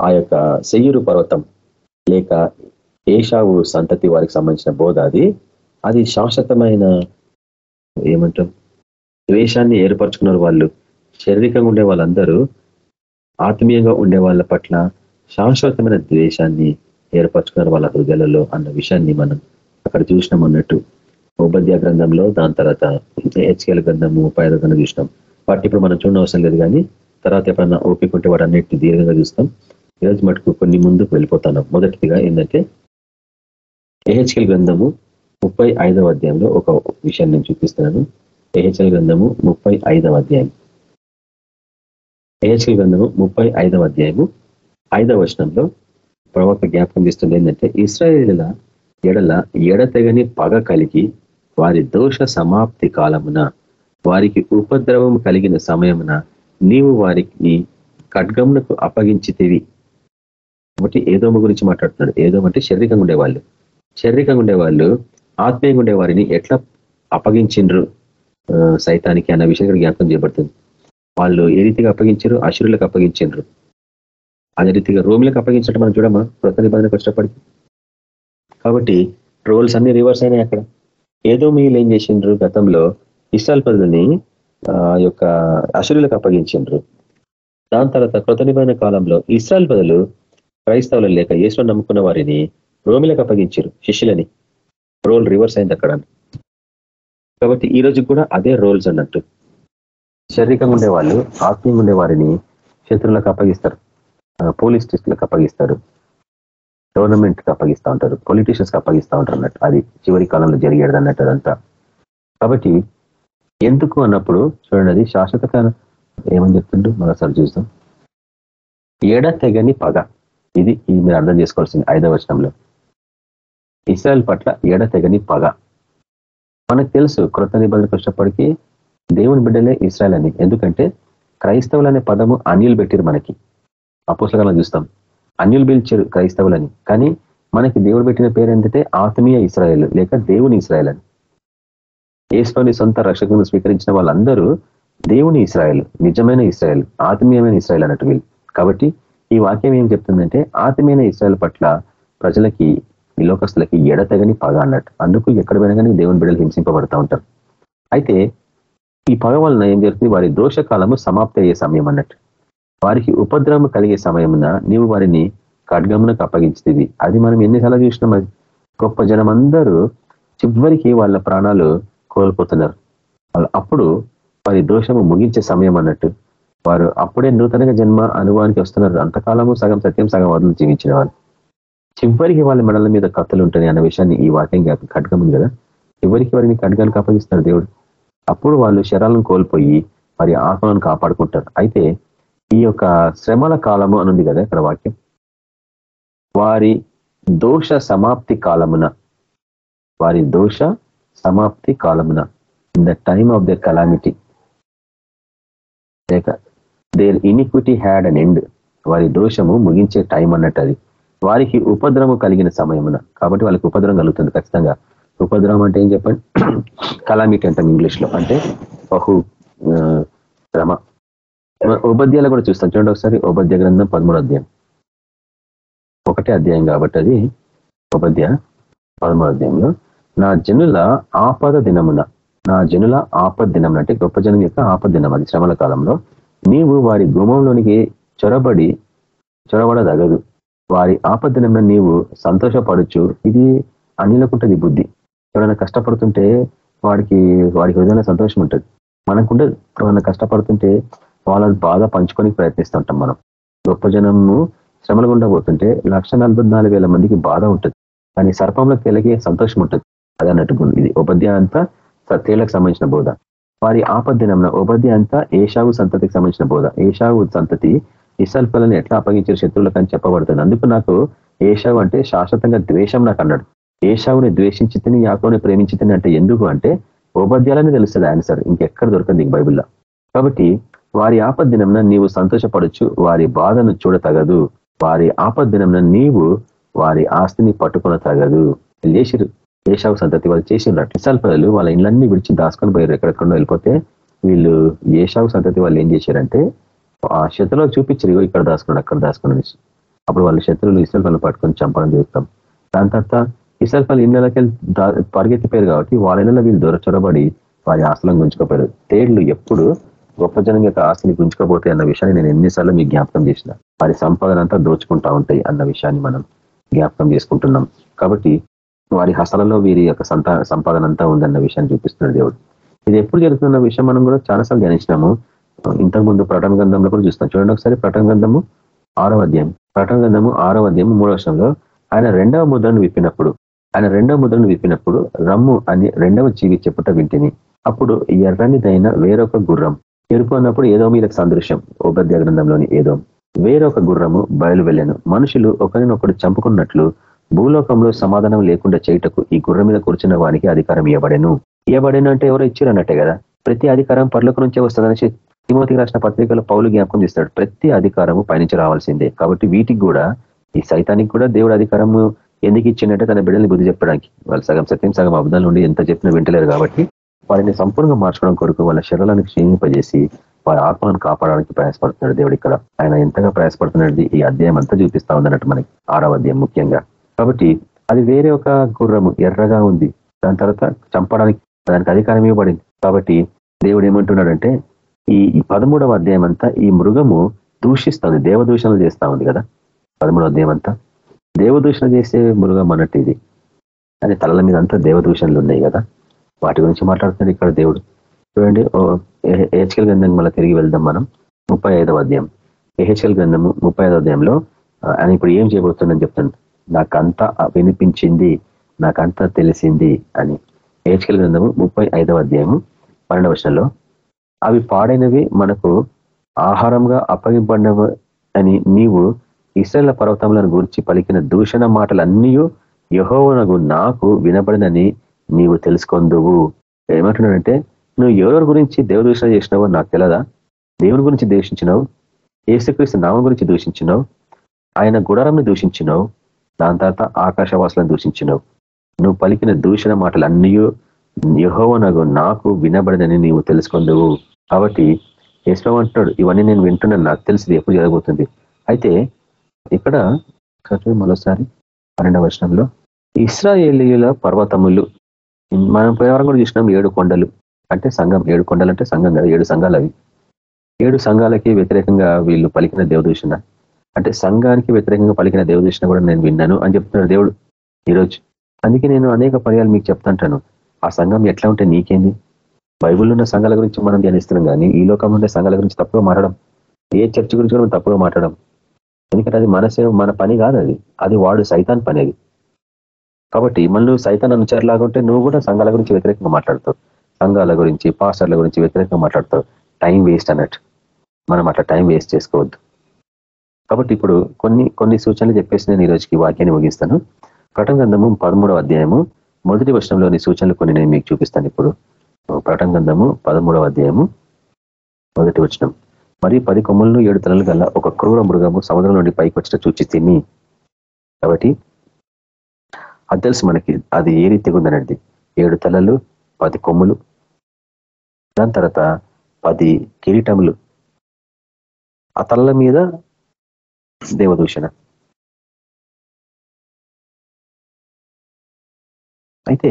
ఆ యొక్క సెయ్యూరు పర్వతం లేక ఏషావు సంతతి వారికి సంబంధించిన బోధ అది. అది శాశ్వతమైన ఏమంటాం? ద్వేషాన్ని ఏర్పరచుకున్నారు వాళ్ళు. శారీరకంగా ఉండే వాళ్ళందరూ ఆత్మీయంగా ఉండే వాళ్ళ పట్ల శాశ్వతమైన ద్వేషాన్ని ఏర్పరచుకున్నారు వాళ్ళ హృదయాలలో అన్న విషయాన్ని మనం అక్కడ చూసినాం అన్నట్టు. ఉపద్య గ్రంథంలో దాని తర్వాత హెచ్కేల గ్రంథము ముప్పై ఐదో గ్రంథం చూసినాం. వాటి ఇప్పుడు మనం చూడడం అవసరం లేదు కానీ తర్వాత ఎప్పుడన్నా ఓపిక ఉంటే వాటి అన్నిటిని దీర్ఘంగా చూస్తాం. ఈరోజు మటుకు కొన్ని ముందుకు వెళ్ళిపోతున్నాం మొదటిగా ఏంటంటే ఏహెచ్కెల్ గ్రంథము ముప్పై ఐదవ అధ్యాయంలో ఒక విషయాన్ని నేను చూపిస్తున్నాను. ఏహెచ్ఎల్ గ్రంథము ముప్పై ఐదవ అధ్యాయం. ఏహెచ్ఎల్ గ్రంథము ముప్పై ఐదవ అధ్యాయము ఐదవ వచనంలో ప్రవక్త జ్ఞాపకం చేస్తుంది ఏంటంటే ఇస్రాయేళ్ళ ఎడల ఎడతెగని పగ కలిగి వారి దోష సమాప్తి కాలమున వారికి ఉపద్రవం కలిగిన సమయమున నీవు వారికి ఖడ్గమునకు అప్పగించితివి. కాబట్టి ఏదోమ గురించి మాట్లాడుతున్నాడు. ఏదోమ అంటే శారీరకంగా ఉండేవాళ్ళు. శారీరకంగా ఉండేవాళ్ళు ఆత్మీయంగా ఉండే వారిని ఎట్లా అప్పగించిండ్రు? సైతానికి అన్న విషయం జ్ఞాపకం చేయబడుతుంది. వాళ్ళు ఏ రీతిగా అప్పగించారు? అసురులకు అప్పగించిండ్రు. అదే రీతిగా రోమిలకు అప్పగించడం మనం చూడమా? కృత నిబంధనకు వచ్చినప్పటికీ. కాబట్టి రోల్స్ అన్ని రివర్స్ అయినాయి అక్కడ. ఏదో మీరు ఏం చేసిండ్రు? గతంలో ఇస్రాల్ ప్రజలని ఆ యొక్క అశురులకు అప్పగించిండ్రు. దాని తర్వాత కృత నిబంధన కాలంలో ఇస్రాల్ ప్రజలు క్రైస్తవులు లేక యేసులో నమ్ముకున్న వారిని రోమిలకు అప్పగించారు శిష్యులని. రోల్ రివర్స్ అయింది అక్కడ. కాబట్టి ఈ రోజు కూడా అదే రోల్స్ అన్నట్టు. శారీరకంగా ఉండే వాళ్ళు ఆత్మీయంగా ఉండే వారిని శత్రువులకు అప్పగిస్తారు. పోలీస్ స్టేషన్లకు అప్పగిస్తారు గవర్నమెంట్కి అప్పగిస్తూ ఉంటారు పొలిటీషియన్స్కి అప్పగిస్తూ ఉంటారు అన్నట్టు. అది చివరి కాలంలో జరిగేది అన్నట్టు అదంతా. కాబట్టి ఎందుకు అన్నప్పుడు చూడండి అది శాశ్వత ఏమని చెప్తుండ్రు మరోసారి చూస్తాం ఏడ తెగని పగ. ఇది ఇది మీరు అర్థం చేసుకోవాల్సింది ఐదవ వచనంలో. ఇస్రాయల్ పట్ల ఏడ తెగని పగ. మనకు తెలుసు కృత నిబంధనకు వచ్చినప్పటికీ దేవుని బిడ్డలే ఇస్రాయల్ అని. ఎందుకంటే క్రైస్తవులు అనే పదము అన్యులు పెట్టిరు మనకి. అపోసలకాలం చూస్తాం. అన్యులు పిలిచారు క్రైస్తవులని. కానీ మనకి దేవుడు పెట్టిన పేరు ఏంటంటే ఆత్మీయ ఇస్రాయల్ లేక దేవుని ఇస్రాయల్ అని ఏసులోని సొంత రక్షకులను స్వీకరించిన వాళ్ళందరూ దేవుని ఇస్రాయల్ నిజమైన ఇస్రాయల్ ఆత్మీయమైన ఇస్రాయల్ అన్నట్టు వీళ్ళు. కాబట్టి ఈ వాక్యం ఏం చెప్తుందంటే ఆత్మీయమైన ఇస్రాయల్ పట్ల ప్రజలకి ఈ లోకస్తులకి ఎడతగని పగ అన్నట్టు. అందుకు ఎక్కడ పోయినా దేవుని బిడ్డలు హింసింపబడతా ఉంటారు. అయితే ఈ పగ వలన ఏం జరుగుతుంది? వారి దోషకాలము సమాప్తి అయ్యే సమయం అన్నట్టు. వారికి ఉపద్రవం కలిగే సమయమున నీవు వారిని ఖడ్గమునకు అప్పగించేది అది మనం ఎన్నిసార్లు చూసినాం అది గొప్ప జనం అందరూ చివరికి వాళ్ళ ప్రాణాలు కోల్పోతున్నారు. అప్పుడు వారి దోషము ముగించే సమయం అన్నట్టు వారు అప్పుడే నూతనగా జన్మ అనుభవానికి వస్తున్నారు. అంతకాలము సగం సత్యం సగం వదలు జీవించిన వాళ్ళు. చివరికి వాళ్ళ మెడల మీద కత్తులు ఉంటాయి అన్న విషయాన్ని ఈ వాక్యం జ్ఞాపకం ఖడ్గం కదా? చివరికి వారిని ఖడ్గానికి అప్పగిస్తాడు దేవుడు. అప్పుడు వాళ్ళు శరాలను కోల్పోయి వారి ఆత్మలను కాపాడుకుంటారు. అయితే ఈ యొక్క శ్రమల కాలము అని ఉంది కదా ఇక్కడ వాక్యం. వారి దోష సమాప్తి కాలమున వారి దోష సమాప్తి కాలమున in the time of the calamity లేక their iniquity had an end వారి దోషము ముగించే టైం అన్నట్టు అది. వారికి ఉపద్రవం కలిగిన సమయమున కాబట్టి వాళ్ళకి ఉపద్రవం కలుగుతుంది ఖచ్చితంగా. ఉపద్రవం అంటే ఏం చెప్పండి? కలామిటీ అంటాం ఇంగ్లీష్లో అంటే బహు శ్రమ. ఉపాధ్యాయులు కూడా చూస్తాం. చూడండి ఒకసారి ఉపాధ్యాయ గ్రంథం పదమూడు అధ్యాయం. ఒకటే అధ్యాయం కాబట్టి అది ఉపాధ్య పదమూడు అధ్యాయంలో నా జనుల ఆపద దినమున నా జనుల ఆపద దినం అంటే గొప్ప జనం యొక్క ఆపద దినం అది శ్రమల కాలంలో. నీవు వారి గుమంలోనికి చొరబడి చొరబడదగదు. వారి ఆపదిన నీవు సంతోషపడచ్చు. ఇది అన్నిలకుంటుంది బుద్ధి. ఎవరైనా కష్టపడుతుంటే వాడికి వాడికి ఏదైనా సంతోషం ఉంటుంది. మనకుండదు. ఎవరైనా కష్టపడుతుంటే వాళ్ళని బాధ పంచుకోనికి ప్రయత్నిస్తుంటాం మనం. గొప్ప జనము శ్రమలు గుండా పోతుంటే లక్ష మందికి బాధ ఉంటుంది. కానీ సర్పంలో వెళ్ళకి సంతోషం ఉంటుంది. అది అన్నట్టు ఇది ఉపాధ్యాయ అంతా సత్యేలకు సంబంధించిన బోధ. వారి ఆపద్దినంన ఉపాధ్యాయ అంతా ఏషావు సంతతికి సంబంధించిన బోధ. ఏషావు సంతతి ఇసల్పలను ఎట్లా అప్పగించారు శత్రువులకు అని చెప్పబడుతుంది. అందుకు నాకు ఏషావు అంటే శాశ్వతంగా ద్వేషం నాకు అన్నాడు. ఏషావుని ద్వేషించితని యాకోని ప్రేమించితని అంటే ఎందుకు అంటే ఉపాధ్యాయులని తెలుస్తుంది ఆన్సర్ ఇంకెక్కడ దొరకదు నీకు బైబిల్లో. కాబట్టి వారి ఆపద్దినంన నీవు సంతోషపడచ్చు వారి బాధను చూడతగదు. వారి ఆపద్దినంన నీవు వారి ఆస్తిని పట్టుకున తగదు లేచిరు ఏషావు సంతతి వాళ్ళు చేసినట్టు ఇసల్పదలు వాళ్ళ ఇళ్ళన్నీ విడిచి దాచుకొని పోయారు ఎక్కడెక్కడో వెళ్ళిపోతే వీళ్ళు ఏషావు సంతతి వాళ్ళు ఏం చేశారంటే ఆ శత్రులో చూపించరు ఇక్కడ దాచుకున్నాడు అక్కడ దాచుకున్నాడు అప్పుడు వాళ్ళ శత్రువులు ఇసల్పల్ని పట్టుకొని చంపడం చూస్తాం దాని తర్వాత ఇసల్పల్లి ఇళ్ళకి పరిగెత్తిపోయారు కాబట్టి వాళ్ళ ఇళ్ళలో వీళ్ళు దొర చొరబడి వారి ఆస్తులను గుంజుకోపోయారు. తేళ్ళు ఎప్పుడు గొప్ప జనం యొక్క ఆస్తిని గుంజుకోపోతాయి అన్న విషయాన్ని నేను ఎన్నిసార్లు మీకు జ్ఞాపకం చేసిన. వారి సంపాదన అంతా దోచుకుంటా ఉంటాయి అన్న విషయాన్ని మనం జ్ఞాపకం చేసుకుంటున్నాం. కాబట్టి వారి హస్తలలో వీరి యొక్క సంతా సంపాదన అంతా ఉందన్న విషయాన్ని చూపిస్తున్నాడు దేవుడు. ఇది ఎప్పుడు జరుగుతున్న విషయం మనం కూడా చాలాసార్లు ధ్యానించినాము. ఇంతకుముందు ప్రటన గ్రంథంలో కూడా చూస్తాం చూడండి ఒకసారి ప్రటన గ్రంథము ఆరో అధ్యాయం. ప్రటన గ్రంథము ఆరో అధ్యాయం మూడో వర్షంలో ఆయన రెండవ ముద్రను విప్పినప్పుడు ఆయన రెండవ ముద్రను విప్పినప్పుడు రమ్ము అని రెండవ జీవి చెప్పుట వింటిని. అప్పుడు ఎర్రనిదైన వేరొక గుర్రం ఎరుపు అన్నప్పుడు ఏదో మీద సందృశ్యం ఉపద్య గ్రంథంలోని ఏదో వేరొక గుర్రము బయలు వెళ్ళాను మనుషులు ఒకరినొకడు చంపుకున్నట్లు భూలోకంలో సమాధానం లేకుండా చేయటకు ఈ గుర్రం మీద కూర్చున్న వానికి అధికారం ఇవ్వబడెను. ఇవ్వబడెను అంటే ఎవరో ఇచ్చారు అన్నట్టే కదా? ప్రతి అధికారం పర్లోక నుంచే వస్తుందని తిమోతికి రాసిన పత్రికలో పౌలు జ్ఞాపకం చేస్తాడు. ప్రతి అధికారము పయనించి రావాల్సిందే. కాబట్టి వీటికి కూడా ఈ సైతానికి కూడా దేవుడు అధికారము ఎందుకు ఇచ్చిందంటే తన బిడ్డల్ని బుద్ధి చెప్పడానికి. వాళ్ళు సగం సత్యం సగం అబద్ధాలు ఉండి ఎంత చెప్పినా వింటలేరు కాబట్టి వారిని సంపూర్ణంగా మార్చుకోవడం కొరకు వాళ్ళ శరీరానికి క్షీణింపజేసి వారి ఆత్మను కాపాడడానికి ప్రయాసపడుతున్నాడు దేవుడు ఇక్కడ. ఆయన ఎంతగా ప్రయాసపడుతున్నాడు ఈ అధ్యాయం అంతా చూపిస్తా ఉందన్నట్టు మనకి ఆరవ అధ్యాయం ముఖ్యంగా. కాబట్టి అది వేరే ఒక గుర్రము ఎర్రగా ఉంది. దాని తర్వాత చంపడానికి దానికి అధికారం ఇవ్వబడింది. కాబట్టి దేవుడు ఏమంటున్నాడంటే ఈ పదమూడవ అధ్యాయం అంతా ఈ మృగము దూషిస్తుంది దేవదూషణలు చేస్తా ఉంది కదా. పదమూడవ అధ్యాయం అంతా దేవదూషణ చేసే మృగం అన్నట్టు ఇది. అది తలల మీద అంతా దేవదూషణలు ఉన్నాయి కదా. వాటి గురించి మాట్లాడుతున్నాడు ఇక్కడ దేవుడు. చూడండి ఏహెచ్కల్ గ్రంథం మళ్ళీ తిరిగి వెళ్దాం మనం. ముప్పై ఐదవ అధ్యాయం. ఏహెచ్కల్ గ్రంథము ముప్పై ఐదవ అధ్యాయంలో ఆయన ఇప్పుడు ఏం చేయబోతుందని చెప్తాను నాకంతా వినిపించింది నాకంతా తెలిసింది అని. ఏహెచ్కల్ గ్రంథము ముప్పై ఐదవ అధ్యాయము పన్నెండవ వర్షంలో అవి పాడైనవి మనకు ఆహారంగా అప్పగింపడినవి అని నీవు ఇస్రాయల పర్వతములను గురించి పలికిన దూషణ మాటలన్నీ యహోవనగు నాకు వినబడినని నీవు తెలుసుకొందువు. ఏమంటున్నాడంటే నువ్వు ఎవరెవరి గురించి దేవదూషణ చేసినావో నాకు తెలదా? దేవుని గురించి దూషించినావు ఏసుక్రీస్తు నామం గురించి దూషించినావు ఆయన గుడారంని దూషించినావు? దాని తర్వాత ఆకాశవాసులను దూషించినావు? నువ్వు పలికిన దూషణ మాటలు అన్నీ యహోవనగు నాకు వినబడదని నీవు తెలుసుకుందువు. కాబట్టి యశ్వ అంటున్నాడు ఇవన్నీ నేను వింటున్నాను నాకు తెలిసింది ఎప్పుడు జరగబోతుంది. అయితే ఇక్కడ మరోసారి పన్నెండవ వర్షంలో ఇస్రాయేలీల పర్వతములు మనం పోయేవారం కూడా చూసినాం ఏడు కొండలు. అంటే సంఘం ఏడు కొండలు అంటే సంఘం కదా ఏడు సంఘాలు అవి. ఏడు సంఘాలకి వ్యతిరేకంగా వీళ్ళు పలికిన దేవదూషణ. అంటే సంఘానికి వ్యతిరేకంగా పలికిన దేవదూషణ కూడా నేను విన్నాను అని చెప్తున్నాడు దేవుడు ఈరోజు. అందుకే నేను అనేక పర్యాలు మీకు చెప్తాంటాను. ఆ సంఘం ఎట్లా ఉంటే నీకేంది? బైబుల్లో ఉన్న సంఘాల గురించి మనం ధ్యానిస్తున్నాం కానీ ఈ లోకంలో ఉండే సంఘాల గురించి తప్పుగా మాట్లాడడం. ఏ చర్చ గురించి కూడా తప్పుగా మాట్లాడడం. ఎందుకంటే అది మన మన పని కాదు అది. అది వాడు సైతాన్ పని అది. కాబట్టి మళ్ళీ నువ్వు సైతాన్ అనుచరులాగా ఉంటే నువ్వు కూడా సంఘాల గురించి వ్యతిరేకంగా మాట్లాడతావు. సంఘాల గురించి పాస్టర్ల గురించి వ్యతిరేకంగా మాట్లాడతావు. టైం వేస్ట్ అన్నట్టు. మనం అట్లా టైం వేస్ట్ చేసుకోవద్దు. కాబట్టి ఇప్పుడు కొన్ని కొన్ని సూచనలు చెప్పేసి నేను ఈ రోజుకి వాక్యాన్ని ముగిస్తాను. ప్రటం గంధము పదమూడవ అధ్యాయము. మొదటి వర్షంలోని సూచనలు కొన్ని నేను మీకు చూపిస్తాను ఇప్పుడు. ప్రటం గంధము పదమూడవ అధ్యాయము. మొదటి వచనం. మరి పది కొమ్మలను ఏడు తలలు గల ఒక క్రూర మృగము సముద్రం నుండి పైకి వచ్చిన చూచి తిని. కాబట్టి అది తెలుసు మనకి అది ఏ రీతిగా ఉందనండి ఏడు తలలు పది కొమ్ములు. దాని తర్వాత పది కిరీటములు. ఆ తలల మీద దేవదూషణ. అయితే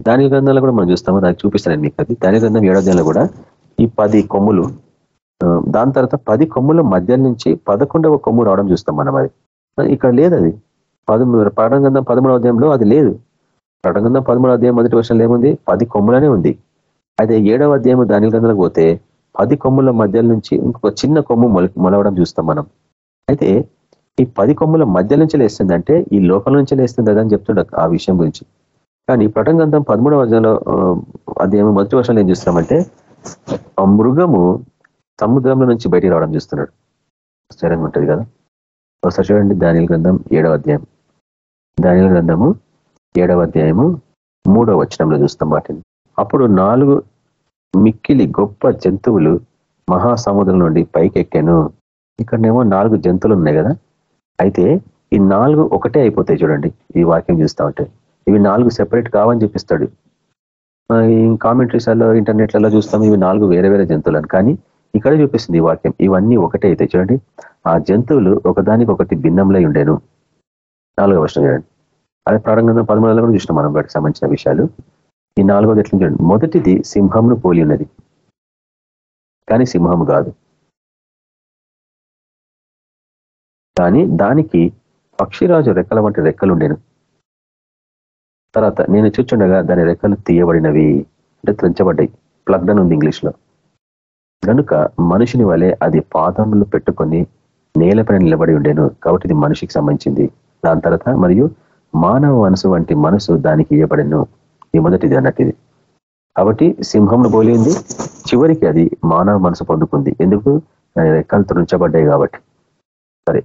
దాని గ్రంథాలు కూడా మనం చూస్తాము దానికి చూపిస్తాను మీకు అది. దాని గ్రంథం ఏడాదిలో కూడా ఈ పది కొమ్ములు దాని తర్వాత పది కొమ్ముల మధ్య నుంచి పదకొండవ కొమ్ము రావడం చూస్తాం మనం అది. ఇక్కడ లేదు అది. పదమూడు పాఠంగంధం పదమూడవ అధ్యాయంలో అది లేదు. పాఠంగంధం పదమూడవ అధ్యాయం మొదటి వర్షంలో ఏముంది? పది కొమ్ములనే ఉంది. అయితే ఏడవ అధ్యాయం దాని గ్రంథంలోకి పోతే పది కొమ్ముల మధ్య నుంచి ఇంకొక చిన్న కొమ్ము మొలవడం చూస్తాం మనం. అయితే ఈ పది కొమ్ముల మధ్య నుంచి లేస్తుందంటే ఈ లోకం నుంచి లేస్తుంది అని చెప్తుండ ఆ విషయం గురించి. కానీ ప్రటంగంధం పదమూడవ అధ్యాయంలో అధ్యాయం మొదటి వర్షంలో ఏం చూస్తామంటే ఆ మృగము సముద్రంలో నుంచి బయటికి రావడం చూస్తున్నాడు. స్థిరంగా ఉంటుంది కదా? ఒకసారి చూడండి దాని గ్రంథం ఏడవ అధ్యాయం. దానిల గ్రంథము ఏడవ అధ్యాయము మూడవ వచనంలో చూస్తాం వాటిని. అప్పుడు నాలుగు మిక్కిలి గొప్ప జంతువులు మహాసముద్రం నుండి పైకెక్కాను. ఇక్కడనేమో నాలుగు జంతువులు ఉన్నాయి కదా. అయితే ఈ నాలుగు ఒకటే అయిపోతాయి చూడండి ఈ వాక్యం చూస్తా ఉంటే. ఇవి నాలుగు సెపరేట్ కావని చూపిస్తాడు ఈ ఇంటర్నెట్లలో చూస్తాం ఇవి నాలుగు వేరే వేరే జంతువులను. కానీ ఇక్కడ చూపిస్తుంది ఈ వాక్యం ఇవన్నీ ఒకటే అయితే చూడండి. ఆ జంతువులు ఒకదానికి ఒకటి భిన్నంలో ఉండేను. నాలుగో వర్షం చూడండి. అదే ప్రారంభంగా పదమూడులో కూడా చూసినాం మనం వాటికి సంబంధించిన విషయాలు. ఈ నాలుగోది ఎట్లా చూడండి. మొదటిది సింహంను పోలి ఉన్నది. కానీ సింహం కాదు. కానీ దానికి పక్షిరాజు రెక్కల వంటి రెక్కలు ఉండేను. తర్వాత నేను చూచుండగా దాని రెక్కలు తీయబడినవి అంటే త్రించబడ్డాయి. ప్లగ్డన్ ఉంది ఇంగ్లీష్లో. కనుక మనిషిని వలె అది పాదంలో పెట్టుకొని నేలపైన నిలబడి ఉండేను. కాబట్టి ఇది మనిషికి సంబంధించింది. దాని తర్వాత మరియు మానవ మనసు వంటి మనసు దానికి ఇవ్వబడను ఈ మొదటిది అన్నట్టు ఇది కాబట్టి సింహంను పోలింది చివరికి అది మానవ మనసు పొందుకుంది. ఎందుకు? దాని రెక్కలు తృంచబడ్డాయి కాబట్టి. సరే.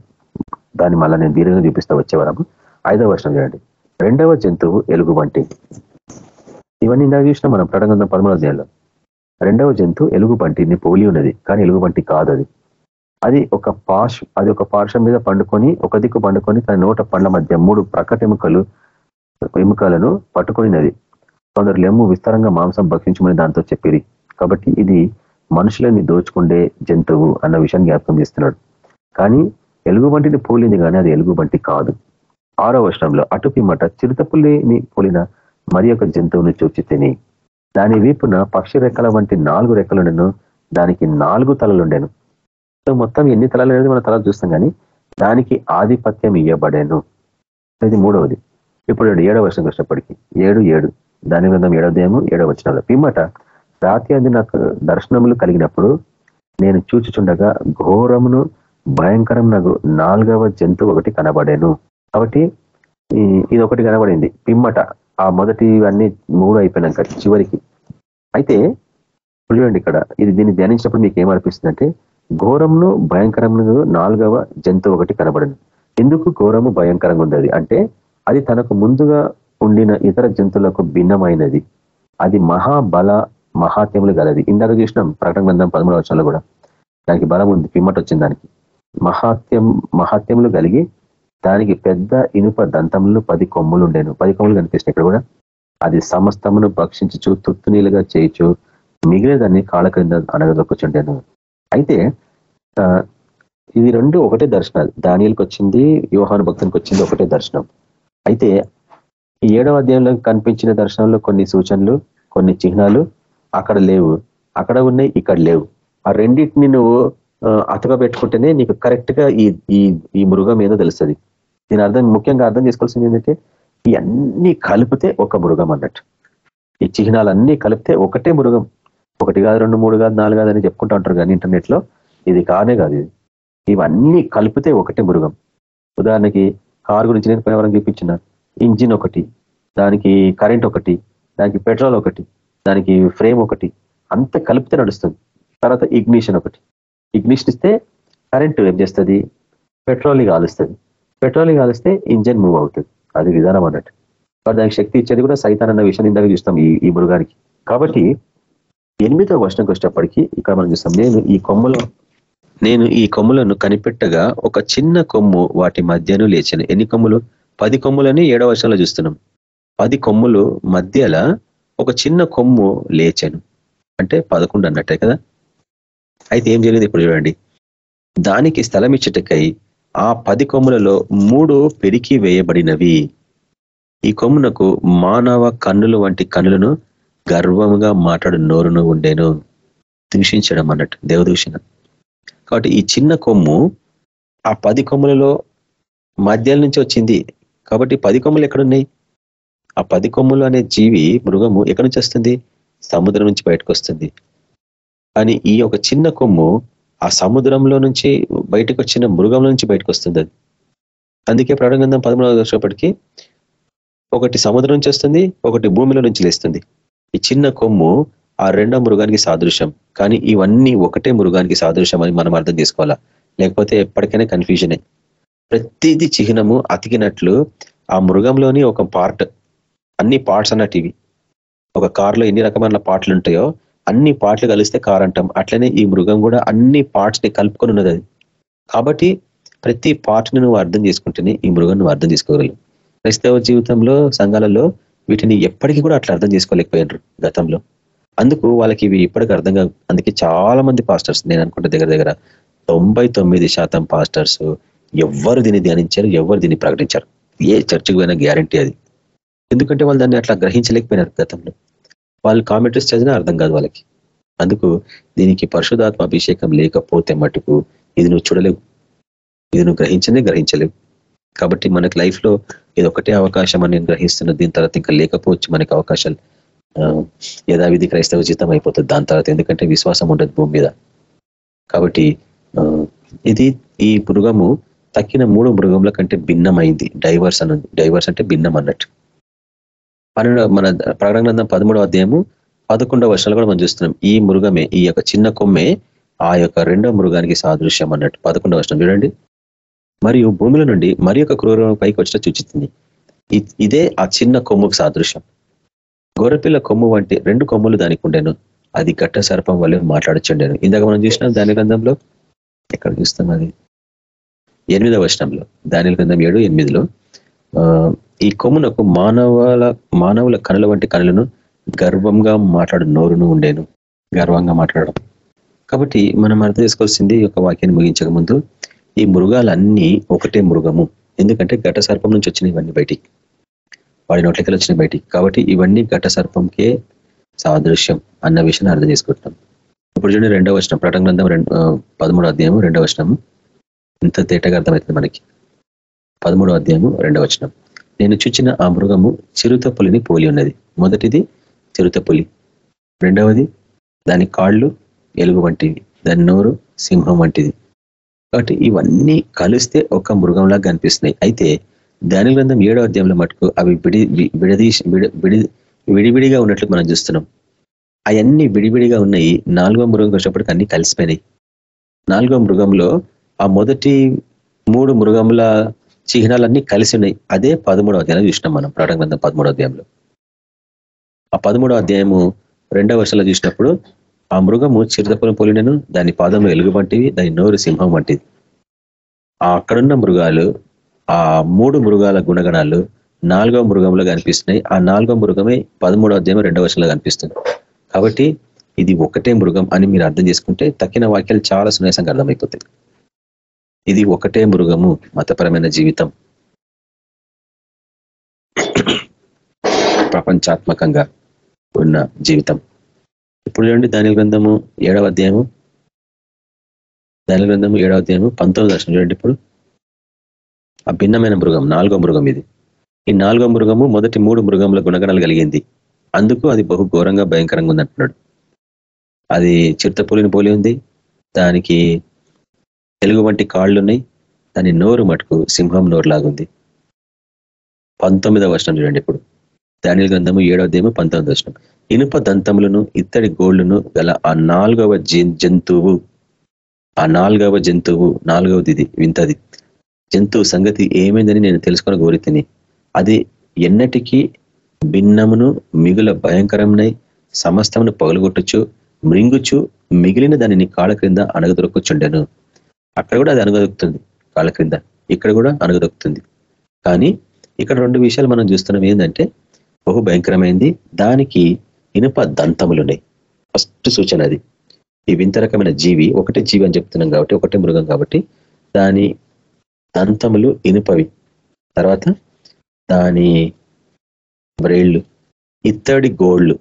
దాన్ని మళ్ళీ నేను దీర్ఘంగా చూపిస్తా వచ్చేవారము ఐదవ వర్షం చూడండి. రెండవ జంతువు ఎలుగు వంటి. ఇవన్నీ ఇందాక చూసినా మనం. ప్రటంగం పదమూడవ రెండవ జంతువు ఎలుగు పంటిని పోలి ఉన్నది. కానీ ఎలుగు కాదు అది. అది ఒక పాష్ అది ఒక పార్శ్వం మీద పండుకొని ఒక దిక్కు పండుకొని తన నోట పండ్ల మధ్య మూడు ప్రకట ఎముకలు ఎముకలను పట్టుకొనినది. కొందరు లెమ్ము విస్తారంగా మాంసం భక్షించమని దాంతో చెప్పిరి. కాబట్టి ఇది మనుషులని దోచుకుండే జంతువు అన్న విషయాన్ని జ్ఞాపకం చేస్తున్నాడు. కానీ ఎలుగుబంటిని పోలింది కానీ అది ఎలుగుబంటి కాదు. ఆరో వర్షంలో అటుపిమ్మట చిరుతపుల్లిని పోలిన మరి ఒక జంతువుని చూచి తిని దాని వీపున పక్షి రెక్కల వంటి నాలుగు రెక్కలుండెను దానికి నాలుగు తలలుండెను. సో మొత్తం ఎన్ని తలలు అనేది మన తలలు చూస్తాం కానీ దానికి ఆధిపత్యం ఇవ్వబడేను ఇది మూడవది. ఇప్పుడు ఏడవ వర్షం వచ్చినప్పటికీ ఏడు ఏడు. దాని గ్రంథం ఏడవదేమో ఏడవ వచ్చిన పిమ్మట రాతి అది నాకు దర్శనములు కలిగినప్పుడు నేను చూచుచుండగా ఘోరమును భయంకరం నాకు నాలుగవ జంతువు ఒకటి కనబడాను. కాబట్టి ఇది ఒకటి కనబడింది. పిమ్మట ఆ మొదటి అన్ని మూడు అయిపోయినాక చివరికి. అయితే చూడండి ఇక్కడ ఇది దీన్ని ధ్యానించినప్పుడు మీకు ఏమనిపిస్తుందంటే ఘోరంలో భయంకరము నాలుగవ జంతువు ఒకటి కనబడింది. ఎందుకు ఘోరము భయంకరంగా ఉంది అంటే అది తనకు ముందుగా ఉండిన ఇతర జంతువులకు భిన్నమైనది. అది మహాబల మహాత్యములు గలది. ఇందాక చూసినాం ప్రకటన గ్రంథం పదమూడు వర్షాలు కూడా. దానికి బలం ఉంది పిమ్మట వచ్చింది దానికి. మహాత్యం మహాత్యములు కలిగి దానికి పెద్ద ఇనుప దంతములు పది కొమ్ములు ఉండేను. పది కొమ్ములు కనిపిస్తున్నాయి ఇక్కడ కూడా. అది సమస్తమును భక్షించు తృప్తినీలుగా చేయొచ్చు మిగిలినదాన్ని కాళ్ళ క్రింద అనగదొక్కుచుండేను. అయితే ఇది రెండు ఒకటే దర్శనాలు. దానియలకు వచ్చింది యోహాను భక్తునికి వచ్చింది ఒకటే దర్శనం. అయితే ఈ ఏడవ అధ్యాయంలో కనిపించిన దర్శనంలో కొన్ని సూచనలు కొన్ని చిహ్నాలు అక్కడ లేవు. అక్కడ ఉన్నాయి ఇక్కడ లేవు. ఆ రెండింటిని నువ్వు అతక పెట్టుకుంటేనే నీకు కరెక్ట్గా ఈ ఈ మృగం ఏదో తెలుస్తుంది. దీని అర్థం ముఖ్యంగా అర్థం చేసుకోవాల్సింది ఏంటంటే ఇవన్నీ కలిపితే ఒక మృగం అన్నట్టు. ఈ చిహ్నాలన్నీ కలిపితే ఒకటే మృగం. ఒకటి కాదు రెండు మూడు కాదు నాలుగు కాదు అని చెప్పుకుంటూ ఉంటారు కానీ ఇంటర్నెట్లో ఇది కానే కాదు ఇది. ఇవన్నీ కలిపితే ఒకటే మృగం. ఉదాహరణకి కారు గురించి నేను పోయినవరం చూపించిన. ఇంజిన్ ఒకటి దానికి కరెంట్ ఒకటి దానికి పెట్రోల్ ఒకటి దానికి ఫ్రేమ్ ఒకటి అంత కలిపితే నడుస్తుంది. తర్వాత ఇగ్నిషన్ ఒకటి. ఇగ్నిషన్ ఇస్తే కరెంట్ ఏం చేస్తుంది? పెట్రోల్ కాలుస్తుంది. పెట్రోల్ని కాలిస్తే ఇంజన్ మూవ్ అవుతుంది. అది విధానం అన్నట్టు. దానికి శక్తి ఇచ్చేది కూడా సైతాన్ అన్న విషయం ఇందాక చూస్తాం ఈ ఈ మృగానికి. కాబట్టి ఎనిమిదో వర్షంకి వచ్చేటప్పటికీ ఇక్కడ మనం చూస్తాం నేను ఈ కొమ్మలో నేను ఈ కొమ్ములను కనిపెట్టగా ఒక చిన్న కొమ్ము వాటి మధ్యను లేచాను. ఎన్ని కొమ్ములు? పది కొమ్ములని ఏడవ వర్షంలో చూస్తున్నాం. పది కొమ్ములు మధ్యలో ఒక చిన్న కొమ్ము లేచాను. అంటే పదకొండు అన్నట్టే కదా? అయితే ఏం జరిగింది ఇప్పుడు చూడండి. దానికి స్థలం ఇచ్చటకై ఆ పది కొమ్ములలో మూడు పెరికి వేయబడినవి. ఈ కొమ్మునకు మానవ కన్నులు వంటి కన్నులను గర్వముగా మాట్లాడు నోరును ఉండేను దూషించడం అన్నట్టు దేవదూషణ. కాబట్టి ఈ చిన్న కొమ్ము ఆ పది కొమ్ములలో మధ్యాల నుంచి వచ్చింది. కాబట్టి పది కొమ్ములు ఎక్కడున్నాయి? ఆ పది కొమ్ములు అనే జీవి మృగము ఎక్కడి నుంచి వస్తుంది? సముద్రం నుంచి బయటకు వస్తుంది. కానీ ఈ ఒక చిన్న కొమ్ము ఆ సముద్రంలో నుంచి బయటకు వచ్చిన మృగంలో నుంచి బయటకు వస్తుంది అది. అందుకే ప్రాణగంధం పదమూడవ వచ్చేప్పటికీ ఒకటి సముద్రం నుంచి వస్తుంది ఒకటి భూమిలో నుంచి లేస్తుంది. ఈ చిన్న కొమ్ము ఆ రెండో మృగానికి సాదృశ్యం. కానీ ఇవన్నీ ఒకటే మృగానికి సాదృశ్యం అని మనం అర్థం చేసుకోవాలా? లేకపోతే ఎప్పటికైనా కన్ఫ్యూజనే ప్రతిదీ చిహ్నము అతికినట్లు ఆ మృగంలోని ఒక పార్ట్ అన్ని పార్ట్స్ అన్నట్టు ఇవి. ఒక కార్లో ఎన్ని రకమైన పార్ట్లు ఉంటాయో అన్ని పార్ట్లు కలిస్తే కార్ అంటాం. అట్లనే ఈ మృగం కూడా అన్ని పార్ట్స్ని కలుపుకొని ఉన్నది అది. కాబట్టి ప్రతి పార్ట్ని నువ్వు అర్థం చేసుకుంటేనే ఈ మృగం నువ్వు అర్థం చేసుకోగలవు. క్రైస్తవ జీవితంలో సంఘాలలో వీటిని ఎప్పటికీ కూడా అట్లా అర్థం చేసుకోలేకపోయారు గతంలో. అందుకు వాళ్ళకి ఇవి ఇప్పటికీ కాదు అందుకే చాలా మంది పాస్టర్స్ నేను అనుకుంటే దగ్గర దగ్గర తొంభై శాతం పాస్టర్స్ ఎవ్వరు దీన్ని ధ్యానించారు ఎవరు దీన్ని ప్రకటించారు. ఏ చర్చకు పోయినా గ్యారంటీ అది. ఎందుకంటే వాళ్ళు దాన్ని అట్లా గ్రహించలేకపోయినారు గతంలో. వాళ్ళు కామెంటరీస్ చదివినా అర్థం కాదు వాళ్ళకి. అందుకు దీనికి పరిశుధాత్మ అభిషేకం లేకపోతే మటుకు ఇది నువ్వు చూడలేవు. ఇది నువ్వు గ్రహించనే గ్రహించలేవు. కాబట్టి మనకు లైఫ్లో ఇది ఒకటే అవకాశం అని నేను గ్రహిస్తున్న. దీని తర్వాత ఇంకా లేకపోవచ్చు మనకి అవకాశాలు. యథావిధి క్రైస్తవ జీతం అయిపోతుంది. దాని తర్వాత ఎందుకంటే విశ్వాసం ఉండదు భూమి మీద. కాబట్టి ఇది ఈ మృగము తక్కిన మూడు మృగముల కంటే భిన్నమైంది. డైవర్స్ అని డైవర్స్ అంటే భిన్నం అన్నట్టు. పన్నెండు మన ప్రకటన గ్రంథం పదమూడవ అధ్యాయము పదకొండవ వర్షాలు కూడా మనం చూస్తున్నాం. ఈ మృగమే ఈ యొక్క చిన్న కొమ్మే ఆ యొక్క రెండో మృగానికి సాదృశ్యం అన్నట్టు. పదకొండవ వర్షం చూడండి. మరియు భూమిలో నుండి మరి యొక్క క్రూరం పైకి వచ్చిన చూచిస్తుంది ఇదే ఆ చిన్న కొమ్ముకు సాదృశ్యం. గొర్రెపిల్ల కొమ్ము వంటి రెండు కొమ్ములు దానికి ఉండేను. అది గట్ట సర్పం వల్ల మాట్లాడుచుండేను. ఇందాక మనం చూసినాం దాని గ్రంథంలో ఎక్కడ చూస్తాం అది? ఎనిమిదవ వర్షంలో దాని గ్రంథం ఏడు ఎనిమిదిలో ఈ కొమ్మునకు మానవుల మానవుల కనుల వంటి కనులను గర్వంగా మాట్లాడు నోరును ఉండేను. గర్వంగా మాట్లాడడం. కాబట్టి మనం అర్థం చేసుకోవాల్సింది ఒక వాక్యాన్ని ముగించక ముందు ఈ మృగాలన్నీ ఒకటే మృగము. ఎందుకంటే ఘట సర్పం నుంచి వచ్చినాయి ఇవన్నీ బయటికి. వాడి నోట్లకి వచ్చినాయి బయటికి. కాబట్టి ఇవన్నీ ఘట సర్పంకే సాదృశ్యం అన్న విషయాన్ని అర్థం చేసుకుంటున్నాం ఇప్పుడు చూడండి రెండవ వచనం. ప్రటం గ్రంథం రెండు పదమూడో అధ్యాయము రెండవ వచనం ఇంత తేటగా అర్థమవుతుంది మనకి. పదమూడో అధ్యాయము రెండవ వచనం. నేను చూచిన ఆ మృగము చిరుత పులిని పోలి ఉన్నది. మొదటిది చిరుత పులి. రెండవది దాని కాళ్ళు ఎలుగు వంటివి. దాని నోరు సింహం వంటిది. కాబట్టి ఇవన్నీ కలిస్తే ఒక మృగంలా కనిపిస్తున్నాయి. అయితే దాని గ్రంథం ఏడో అధ్యాయంలో మటుకు అవి విడి విడదీ విడి విడివిడిగా ఉన్నట్లు మనం చూస్తున్నాం. అవన్నీ విడివిడిగా ఉన్నాయి. నాలుగో మృగం వచ్చేప్పటికి అన్ని కలిసిపోయినాయి. నాలుగో మృగంలో ఆ మొదటి మూడు మృగముల చిహ్నాలన్నీ కలిసి ఉన్నాయి. అదే పదమూడవ అధ్యాయం చూసినాం మనం. ప్రాణ గ్రంథం పదమూడవ అధ్యాయంలో. ఆ పదమూడవ అధ్యాయము రెండవ వర్షంలో చూసినప్పుడు ఆ మృగము చిరుతపురం పోలినను దాని పాదము ఎలుగు వంటివి దాని నోరు సింహం వంటిది. ఆ అక్కడున్న మృగాలు ఆ మూడు మృగాల గుణగణాలు నాలుగో మృగంలో కనిపిస్తున్నాయి. ఆ నాలుగో మృగమే పదమూడవ అధ్యాయం రెండవ వర్షంలో కనిపిస్తుంది. కాబట్టి ఇది ఒకటే మృగం అని మీరు అర్థం చేసుకుంటే తక్కిన వాక్యాలు చాలా సున్యాసంగా అర్థమైపోతాయి. ఇది ఒకటే మృగము మతపరమైన జీవితం. ప్రపంచాత్మకంగా ఉన్న జీవితం. ఇప్పుడు చూడండి దాని గ్రంథము ఏడవ అధ్యాయము. దాని గ్రంథము ఏడవ అధ్యాయము పంతొమ్మిది దర్శనం చూడండి ఇప్పుడు. ఆ భిన్నమైన మృగం నాలుగో మృగం ఇది. ఈ నాలుగో మృగము మొదటి మూడు మృగముల గుణగణాలు కలిగింది. అందుకు అది బహు ఘోరంగా భయంకరంగా ఉంది అంటున్నాడు. అది చిరుతపులిని పోలి ఉంది. దానికి తెలుగు వంటి కాళ్ళున్నాయి. దాని నోరు మటుకు సింహం నోరు లాగుంది పంతొమ్మిదవ వర్షం చూడండి ఇప్పుడు. ధాన్యుల గ్రంథము ఏడవదేమో పంతొమ్మిది వచ్చిన ఇనుప దంతములను ఇత్తడి గోళ్ళను గల ఆ నాలుగవ జంతువు ఆ నాలుగవ జంతువు నాలుగవది ఇది వింతది. జంతువు సంగతి ఏమైందని నేను తెలుసుకొని కోరితిని అది ఎన్నటికీ భిన్నమును మిగుల భయంకరమునై సమస్తమును పగలగొట్టచ్చు మృంగుచు మిగిలిన దానిని కాళ్ళ క్రింద అణగదొరకొచ్చుండెను అక్కడ కూడా అది అణగదొక్కుతుంది కాళ్ళ క్రింద. ఇక్కడ కూడా అణగదొక్కుతుంది. కానీ ఇక్కడ రెండు విషయాలు మనం చూస్తున్నాం ఏంటంటే బహు భయంకరమైంది దానికి ఇనుప దంతములున్నాయి. ఫస్ట్ సూచన అది. ఈ వింత రకమైన జీవి ఒకటే జీవి అని చెప్తున్నాం కాబట్టి ఒకటే మృగం కాబట్టి దాని దంతములు ఇనుపవి. తర్వాత దాని బ్రేళ్ళు ఇత్తడి గోళ్ళు.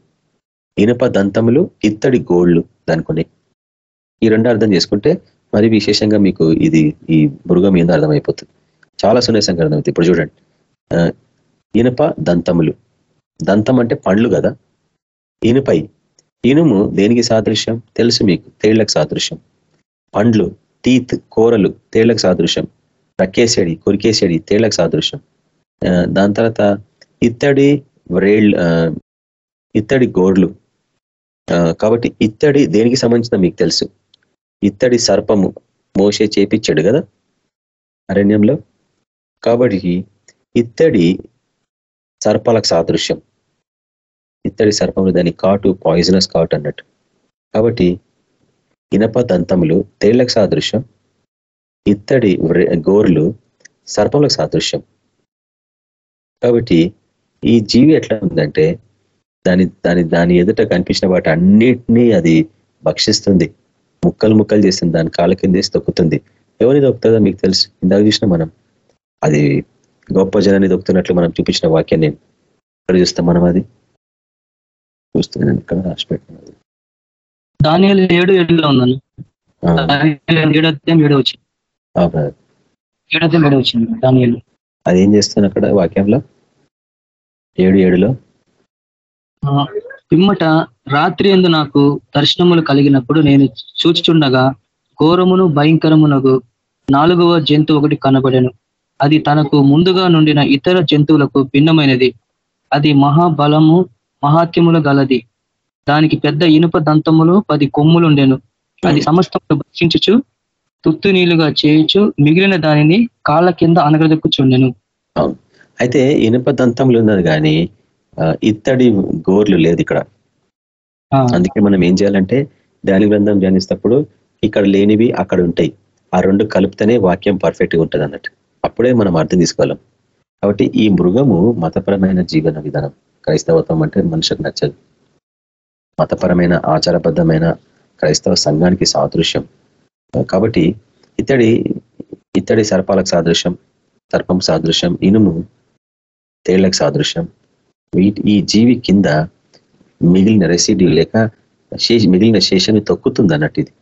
ఇనుప దంతములు ఇత్తడి గోళ్ళు దానికి ఈ రెండు అర్థం చేసుకుంటే మరి విశేషంగా మీకు ఇది ఈ మృగం ఏందో అర్థమైపోతుంది. చాలా సున్నిసంగా అర్థమవుతుంది ఇప్పుడు చూడండి. ఇనుప దంతములు. దంతం అంటే పండ్లు కదా? ఇనుపై. ఇనుము దేనికి సాదృశ్యం? తెలుసు మీకు తేళ్ళకు సాదృశ్యం. పండ్లు టీత్ కూరలు తేళ్ళకు సాదృశ్యం. రక్కేసేడి కొరికేసేడి తేళ్ళకు సాదృశ్యం. దాని తర్వాత ఇత్తడి వ్రేళ్ళు ఇత్తడి గోర్లు. కాబట్టి ఇత్తడి దేనికి సంబంధించిన మీకు తెలుసు. ఇత్తడి సర్పము మోసే చేపించాడు కదా అరణ్యంలో. కాబట్టి ఇత్తడి సర్పాలకు సాదృశ్యం. ఇత్తడి సర్పములు దాని కాటు పాయిజనస్ కాటు అన్నట్టు. కాబట్టి ఇనప దంతములు తేళ్ళకు సాదృశ్యం ఇత్తడి గోర్లు సర్పములకు సాదృశ్యం. కాబట్టి ఈ జీవి ఎట్లా ఉందంటే దాని దాని దాని ఎదుట కనిపించిన వాటి అన్నిటినీ అది భక్షిస్తుంది. ముక్కలు ముక్కలు చేస్తుంది దాని కాళ్ళ కింద తొక్కుతుంది. ఎవరిని దొక్కుతుందో మీకు తెలుసు. ఇందాక చూసిన మనం. అది గొప్ప జనాన్ని దొక్కుతున్నట్లు మనం చూపించిన వాక్యాన్ని. ఎక్కడ చూస్తాం మనం అది? చూస్తున్నాను ఇక్కడ రాసిపెట్టినది దాని ఏడు ఏడులో ఏడో వచ్చింది. ఏడో వచ్చింది దాని అది ఏం చేస్తుంది అక్కడ వాక్యంలో? ఏడు ఏడులో? పిమ్మట రాత్రి ఎందు నాకు దర్శనములు కలిగినప్పుడు నేను చూచుచుండగా ఘోరమును భయంకరమునకు నాలుగవ జంతువు ఒకటి కనబడెను. అది తనకు ముందుగా నుండిన ఇతర జంతువులకు భిన్నమైనది. అది మహాబలము మహాత్యములు గలది. దానికి పెద్ద ఇనుప దంతములు పది కొమ్ములుండెను. అది సమస్తమును భక్షించుచు తుత్తు నీళ్ళుగా చేయొచ్చు మిగిలిన దానిని కాళ్ళ కింద అనగదొక్కుచుండెను అయితే ఇనుప దంతములు ఉన్నది కానీ ఇత్తడి గోర్లు లేదు ఇక్కడ. అందుకే మనం ఏం చేయాలంటే ధ్యాని గ్రంథం ధ్యానిస్తప్పుడు ఇక్కడ లేనివి అక్కడ ఉంటాయి. ఆ రెండు కలిపితేనే వాక్యం పర్ఫెక్ట్గా ఉంటుంది అన్నట్టు అప్పుడే మనం అర్థం తీసుకోగలం. కాబట్టి ఈ మృగము మతపరమైన జీవన విధానం. క్రైస్తవత్వం అంటే మనుషులకు నచ్చదు. మతపరమైన ఆచారబద్ధమైన క్రైస్తవ సంఘానికి సాదృశ్యం. కాబట్టి ఇతడి ఇతడి సర్పాలకు సాదృశ్యం సర్పం సాదృశ్యం ఇనుము తేళ్ళకు సాదృశ్యం. వీటి ఈ జీవి కింద మిగిలిన రెసిడ్యూ లేక మిగిలిన శేషాన్ని తొక్కుతుంది అన్నట్టు ఇది.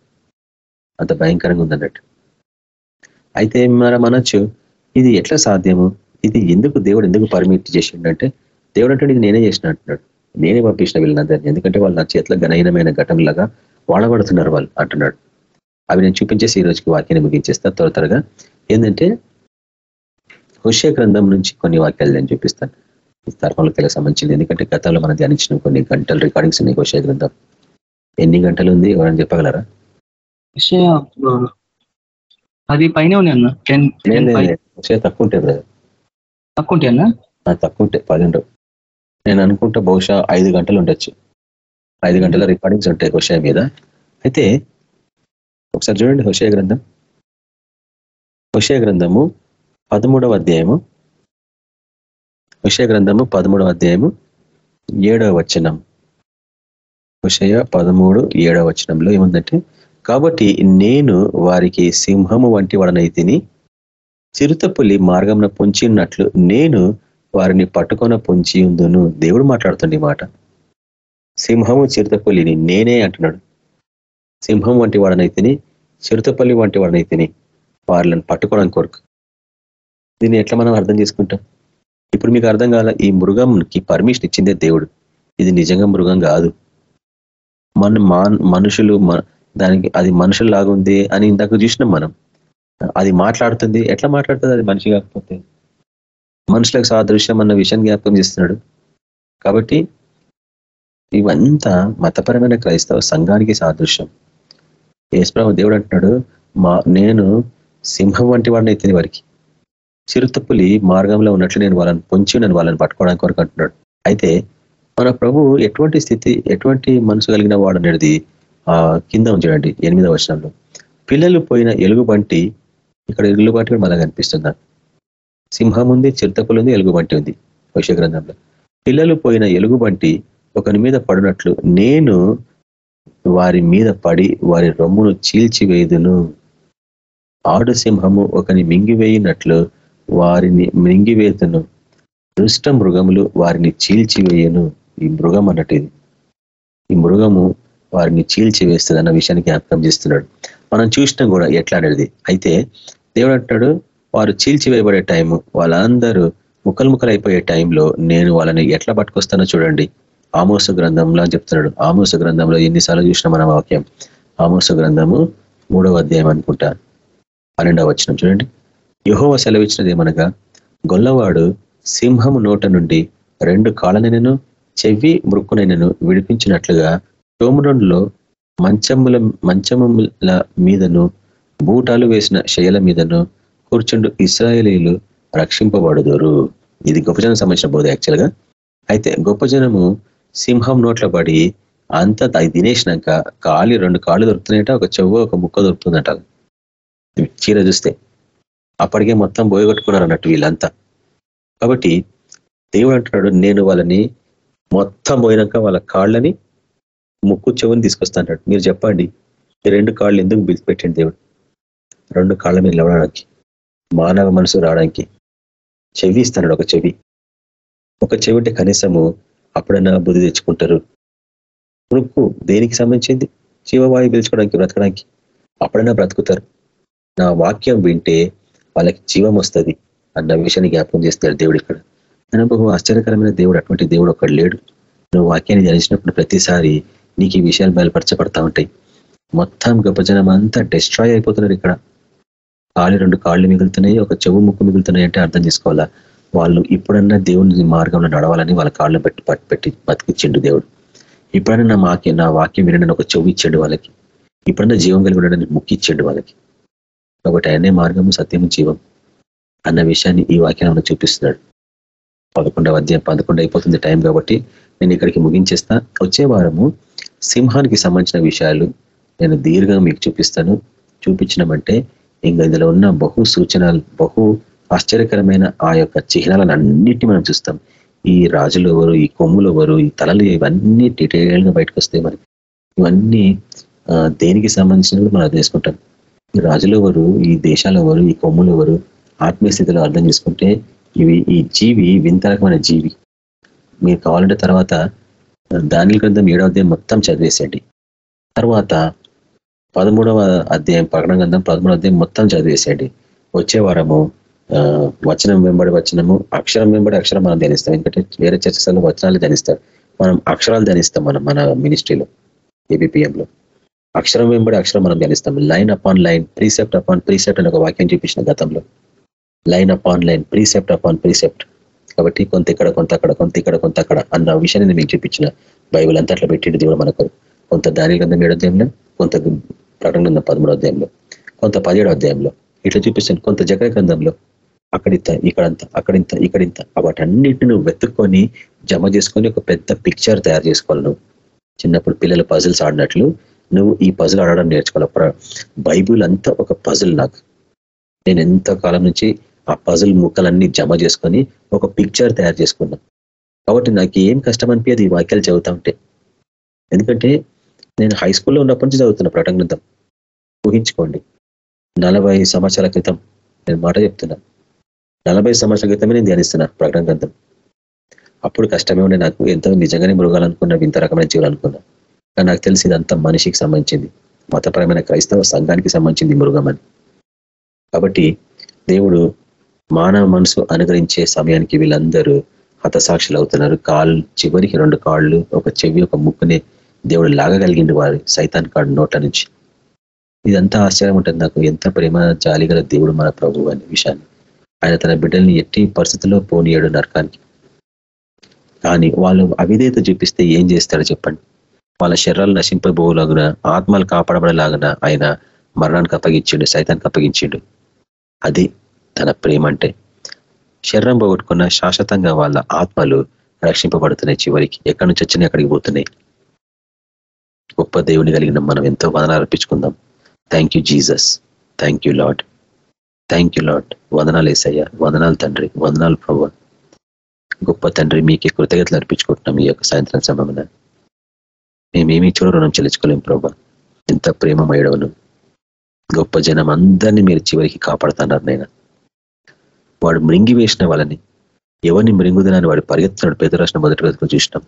అంత భయంకరంగా ఉందన్నట్టు అయితే మనం అనొచ్చు ఇది ఎట్లా సాధ్యము? ఇది ఎందుకు దేవుడు ఎందుకు పర్మిట్ చేసిండంటే దేవుడు అంటే ఇది నేనే చేసిన అంటున్నాడు. నేనే పంపించిన వీళ్ళందరినీ. ఎందుకంటే వాళ్ళు నా చేతిలో ఘనహీనమైన ఘటనలాగా వాడబడుతున్నారు వాళ్ళు అంటున్నాడు. అవి నేను చూపించేసి ఈ రోజుకి వాక్యాన్ని ముగించేస్తా. త్వర త్వరగా ఏంటంటే హుషయ గ్రంథం నుంచి కొన్ని వాక్యాలు నేను చూపిస్తాను తర్పంలోకి సంబంధించింది. ఎందుకంటే గతంలో మనం ధ్యానించిన కొన్ని గంటలు రికార్డింగ్స్ ఉన్నాయి హుషయ గ్రంథం. ఎన్ని గంటలు ఉంది? ఎవరైనా చెప్పగలరా? అది పైన ఉన్నాయి తక్కువ ఉంటాయి బ్రదర్. తక్కువ ఉంటాయి అన్న తక్కువ ఉంటాయి పన్నెండు నేను అనుకుంటా బహుశా ఐదు గంటలు ఉండొచ్చు. ఐదు గంటల రికార్డింగ్స్ ఉంటాయి హుషయ మీద. అయితే ఒకసారి చూడండి హుషయ గ్రంథం. హుషయ గ్రంథము పదమూడవ అధ్యాయము. హుషయ గ్రంథము పదమూడవ అధ్యాయము ఏడవ వచనం. హుషయ పదమూడు ఏడవ వచనంలో ఏముందంటే కాబట్టి నేను వారికి సింహము వంటి వాడనైతిని చిరుతపులి మార్గంన పొంచినట్లు నేను వారిని పట్టుకొన పొంచి ఉందును. దేవుడు మాట్లాడుతుంది మాట. సింహము చిరుతపల్లిని నేనే అంటున్నాడు. సింహం వంటి వాడనైతేనే చిరుతపల్లి వంటి వాడనైతేనే వారిని పట్టుకోవడానికి కొరకు. దీన్ని ఎట్లా మనం అర్థం చేసుకుంటాం? ఇప్పుడు మీకు అర్థం కాల ఈ మృగంకి పర్మిషన్ ఇచ్చిందే దేవుడు. ఇది నిజంగా మృగం కాదు. మన మనుషులు దానికి అది మనుషుల్లాగా ఉంది అని ఇందాక చూసినాం మనం. అది మాట్లాడుతుంది. ఎట్లా మాట్లాడుతుంది అది మనిషి కాకపోతే? మనుషులకు సాదృశ్యం అన్న విషయం జ్ఞాపకం చేస్తున్నాడు. కాబట్టి ఇవంతా మతపరమైన క్రైస్తవ సంఘానికి సాదృశ్యం. యేసుప్రభు దేవుడు అంటున్నాడు మా నేను సింహం వంటి వాడిని ఎత్తిన వారికి. చిరుతపులి మార్గంలో ఉన్నట్లు నేను వాళ్ళని పొంచి నేను వాళ్ళని పట్టుకోవడానికి వరకు అంటున్నాడు. అయితే మన ప్రభు ఎటువంటి స్థితి ఎటువంటి మనసు కలిగిన వాడు అనేది ఆ కింద ఉంచడండి ఎనిమిదవ వర్షంలో పిల్లలు పోయిన ఎలుగుబంటి ఇక్కడ ఎలుగుబంటి కూడా మనకు కనిపిస్తుంది? సింహం ఉంది చిరుతపులు ఉంది ఎలుగుబంటి ఉంది. భవిష్య గ్రంథంలో. పిల్లలు పోయిన ఎలుగుబంటి ఒకని మీద పడినట్లు నేను వారి మీద పడి వారి రొమ్మును చీల్చివేయుదును. ఆడు సింహము ఒకని మింగివేయినట్లు వారిని మింగివేతును దుష్ట మృగములు వారిని చీల్చివేయను. ఈ మృగం అన్నట్టు ఇది ఈ మృగము వారిని చీల్చివేస్తుంది అన్న విషయాన్ని జ్ఞాపకం చేస్తున్నాడు. మనం చూసినాం కూడా ఎట్లా అనేది. అయితే దేవుడు అంటాడు వారు చీల్చివేయబడే టైము వాళ్ళందరూ ముక్కలు ముక్కలు అయిపోయే టైంలో నేను వాళ్ళని ఎట్లా పట్టుకొస్తానో చూడండి. ఆమోస గ్రంథంలో చెప్తున్నాడు. ఆమోస గ్రంథంలో ఎన్నిసార్లు చూసిన మన వాక్యం? ఆమోస గ్రంథము మూడవ అధ్యాయం అనుకుంటా. పన్నెండవ వచ్చిన చూడండి. యుహోవ సెలవిచ్చినది ఏమనగా గొల్లవాడు సింహము నోట నుండి రెండు కాళ్ళనైనను చెవి మృక్కునైనను విడిపించినట్లుగా టోమురంలో మంచముల మంచముల మీదను బూటాలు వేసిన శయల మీదను కూర్చుండు ఇస్రాయేలీలు రక్షింపబడుదురు. ఇది గొప్ప జనం సంబంధించిన బోధ యాక్చువల్గా. అయితే గొప్ప జనము సింహం నోట్లో పడి అంత అది తినేసినాక కాలి రెండు కాళ్ళు దొరుకుతున్నాయట ఒక చెవ్వ ఒక ముక్క దొరుకుతుందట. చీర చూస్తే. అప్పటికే మొత్తం పోయగొట్టుకున్నారు అన్నట్టు వీళ్ళంతా. కాబట్టి దేవుడు అంటున్నాడు నేను వాళ్ళని మొత్తం పోయినాక వాళ్ళ కాళ్ళని ముక్కు చెవుని తీసుకొస్తాడు మీరు చెప్పండి రెండు కాళ్ళు ఎందుకు పిలిచిపెట్టండి దేవుడు? రెండు కాళ్ళ మీద నిలవడానికి మానవ మనసు రావడానికి చెవి ఇస్తున్నాడు ఒక చెవి. ఒక చెవిటి కనీసము అప్పుడన్నా బుద్ధి తెచ్చుకుంటారు. ముక్కు దేనికి సంబంధించింది? జీవవాయు పీల్చుకోవడానికి బ్రతకడానికి. అప్పుడైనా బ్రతుకుతారు. నా వాక్యం వింటే వాళ్ళకి జీవం వస్తుంది అన్న విషయాన్ని జ్ఞాపకం చేస్తాడు దేవుడు ఇక్కడ. బహు ఆశ్చర్యకరమైన దేవుడు అటువంటి దేవుడు ఒకడు లేడు. నువ్వు వాక్యాన్ని ధ్యానించినప్పుడు ప్రతిసారి నీకు ఈ విషయాలు బయలుపరచబడతా ఉంటాయి. మొత్తం గొప్ప జనం అంతా డిస్ట్రాయ్ అయిపోతున్నారు ఇక్కడ. కాళ్ళు రెండు కాళ్ళు మిగులుతున్నాయి ఒక చెవు ముక్కు మిగులుతున్నాయి అంటే అర్థం చేసుకోవాలా? వాళ్ళు ఇప్పుడన్నా దేవుని మార్గంలో నడవాలని వాళ్ళ కాళ్ళు పెట్టి పెట్టి బతికిచ్చిండు దేవుడు. ఇప్పుడన్నా నా నా వాక్యం వినడానికి ఒక చెవు ఇచ్చాడు వాళ్ళకి. ఇప్పుడన్నా జీవం కలిగి ఉండడానికి ముక్కి ఇచ్చాడు వాళ్ళకి. కాబట్టి ఆయనే మార్గము సత్యము జీవం అన్న విషయాన్ని ఈ వాక్యాన్ని చూపిస్తున్నాడు. పదకొండవ అధ్యాయం పదకొండు అయిపోతుంది టైం కాబట్టి నేను ఇక్కడికి ముగించేస్తా. వచ్చే వారము సింహానికి సంబంధించిన విషయాలు నేను దీర్ఘంగా మీకు చూపిస్తాను. చూపించినామంటే ఇంకా ఇందులో ఉన్న బహు సూచనలు బహు ఆశ్చర్యకరమైన ఆ యొక్క చిహ్నాలను మనం చూస్తాం. ఈ రాజులు ఎవరు ఈ కొమ్ములు ఎవరు ఈ తలలు ఇవన్నీ డీటెయిల్గా బయటకు వస్తాయి మనకి ఇవన్నీ దేనికి సంబంధించినవి మనం తీసుకుంటాం ఈ రాజులు ఎవరు ఈ దేశాలు ఎవరు ఈ కొమ్ములు ఎవరు ఆత్మీయ స్థితిలో అర్థం చేసుకుంటే ఇవి ఈ జీవి వింత రకమైన జీవి. మీరు కావాలంటే తర్వాత దాని గ్రంథం ఏడవదే మొత్తం చదివేసేయండి. తర్వాత పదమూడవ అధ్యాయం ప్రకటన గ్రంథం పదమూడవ అధ్యాయం మొత్తం చదివేసేయండి. వచ్చే వారము వచనం వెంబడి వచనము అక్షరం వెంబడి అక్షరం మనం ధ్యానిస్తాం. ఎందుకంటే వేరే చర్చలు వచనాలు ధ్యానిస్తారు. మనం అక్షరాలు ధ్యానిస్తాం మనం మన మినిస్ట్రీలో ఏబిపిఎంలో అక్షరం వెంబడి అక్షరం మనం ధ్యానిస్తాం. Line upon line precept upon precept అని ఒక వాక్యం చూపించిన గతంలో. Line upon line precept upon precept కాబట్టి కొంత ఇక్కడ కొంత అక్కడ కొంత ఇక్కడ కొంత అక్కడ అన్న విషయాన్ని మీకు చూపించిన. బైబుల్ అంతా అట్లా పెట్టింది దేవుడు మనకు. కొంత దాని గ్రంథం ఏడో అధ్యాయంలో కొంత ప్రకటన గ్రంథం పదమూడో అధ్యాయంలో కొంత పదిహేడో అధ్యాయంలో ఇట్లా చూపిస్తాను. కొంత జగ గ్రంథంలో అక్కడింత ఇక్కడంత అక్కడింత ఇక్కడింత వాటన్నిటిని నువ్వు వెతుక్కొని జమ చేసుకొని ఒక పెద్ద పిక్చర్ తయారు చేసుకోవాలి నువ్వు. చిన్నప్పుడు పిల్లలు పజిల్స్ ఆడినట్లు నువ్వు ఈ పజిల్ ఆడడం నేర్చుకోవాలి. బైబుల్ అంతా ఒక పజిల్ నాకు. నేను ఎంత కాలం నుంచి ఆ పజిల్ ముక్కలన్నీ జమ చేసుకొని ఒక పిక్చర్ తయారు చేసుకున్నా. కాబట్టి నాకు ఏం కష్టం అనిపించదు ఈ వాక్యాలు చదువుతా ఉంటే. ఎందుకంటే నేను హై స్కూల్లో ఉన్నప్పటి నుంచి చదువుతున్నా ప్రకటన గ్రంథం. ఊహించుకోండి. నలభై సంవత్సరాల క్రితం నేను మాట చెప్తున్నా. నలభై సంవత్సరాల క్రితమే నేను ధ్యానిస్తున్నా ప్రకటన గ్రంథం. అప్పుడు కష్టమే ఉండే నాకు ఎంతో నిజంగానే మృగాలనుకున్నా వింత రకమైన జీవులు అనుకున్నా. కానీ నాకు తెలిసి ఇదంతా మనిషికి సంబంధించింది. మతపరమైన క్రైస్తవ సంఘానికి సంబంధించింది మృగం అని. కాబట్టి దేవుడు మానవ మనసు అనుగ్రహించే సమయానికి వీళ్ళందరూ హతసాక్షులు అవుతున్నారు కాళ్ళు చివరికి రెండు కాళ్ళు ఒక చెవి ఒక ముక్కునే దేవుడు లాగగలిగిండు వారి సైతాన్ కాడు నోట్ల నుంచి. ఇదంతా ఆశ్చర్యం ఉంటుంది నాకు. ఎంత ప్రేమ జాలి గల దేవుడు మన ప్రభు అనే విషయాన్ని. ఆయన తన బిడ్డల్ని ఎట్టి పరిస్థితుల్లో పోనీయడు నరకానికి. కానీ వాళ్ళు అవిధేత చూపిస్తే ఏం చేస్తాడో చెప్పండి. వాళ్ళ శరీరాలు నశింపబోలాగున ఆత్మలు కాపాడబడలాగున ఆయన మరణానికి అప్పగించిండు సైతానికి అప్పగించిండు. అది తన ప్రేమ అంటే. శరీరం పోగొట్టుకున్న శాశ్వతంగా వాళ్ళ ఆత్మలు రక్షింపబడుతున్నాయి చివరికి. ఎక్కడి నుంచి వచ్చినాయి అక్కడికి పోతున్నాయి. గొప్ప దేవుని కలిగిన మనం ఎంతో వదనాలు అర్పించుకుందాం. Thank you Jesus thank you lord thank you lord వదనాలు వేసయ్యా వదనాలు తండ్రి. వదనాలు ప్రభు. గొప్ప తండ్రి మీకే కృతజ్ఞతలు అర్పించుకుంటున్నాం ఈ యొక్క సాయంత్రం సమయంలో. మేమేమీ చూడ రుణం చెల్లించుకోలేం ప్రభా. ఎంత ప్రేమమయడవను గొప్ప జనం అందరినీ మీరు చివరికి కాపాడుతున్నారు నేను వాడు మృంగి వేసిన వాళ్ళని ఎవరిని మృంగుదనని వాడు పరిగెత్తున్నాడు పేదరాసిన మొదటి రోజుకు చూసినాం.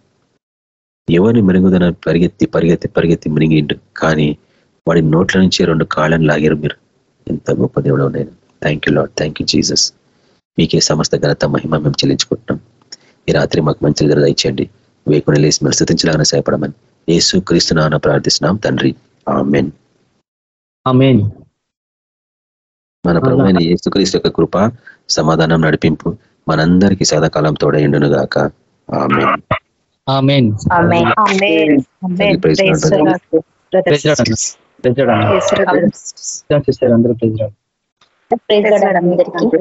ఎవరిని మృంగుదనని పరిగెత్తి పరిగెత్తి పరిగెత్తి మృంగిండు. కానీ వాడి నోట్ల నుంచి రెండు కాళ్ళని లాగారు మీరు. ఎంత గొప్ప దేవుడు నేను. Thank you lord thank you Jesus మీకే సమస్త ఘనత మహిమ మేము చెల్లించుకుంటున్నాం. ఈ రాత్రి మాకు మంచి నిద్ర ఇచ్చండి వేకుని లేసి మీరు స్థుతించలాగానే సేపడమని యేసు క్రీస్తునాన ప్రార్థిస్తున్నాం తండ్రి. ఆమెన్ మన ప్రభు అయిన యేసుక్రీస్తు యొక్క కృప సమాధానం నడిపింపు మనందరికీ సదాకాలం తోడైండును గాక ఆమె ఆమెన్ అందరూ ప్రైజ్ రాడ్ ప్రైజ్ లార్డ్ అందరికీ.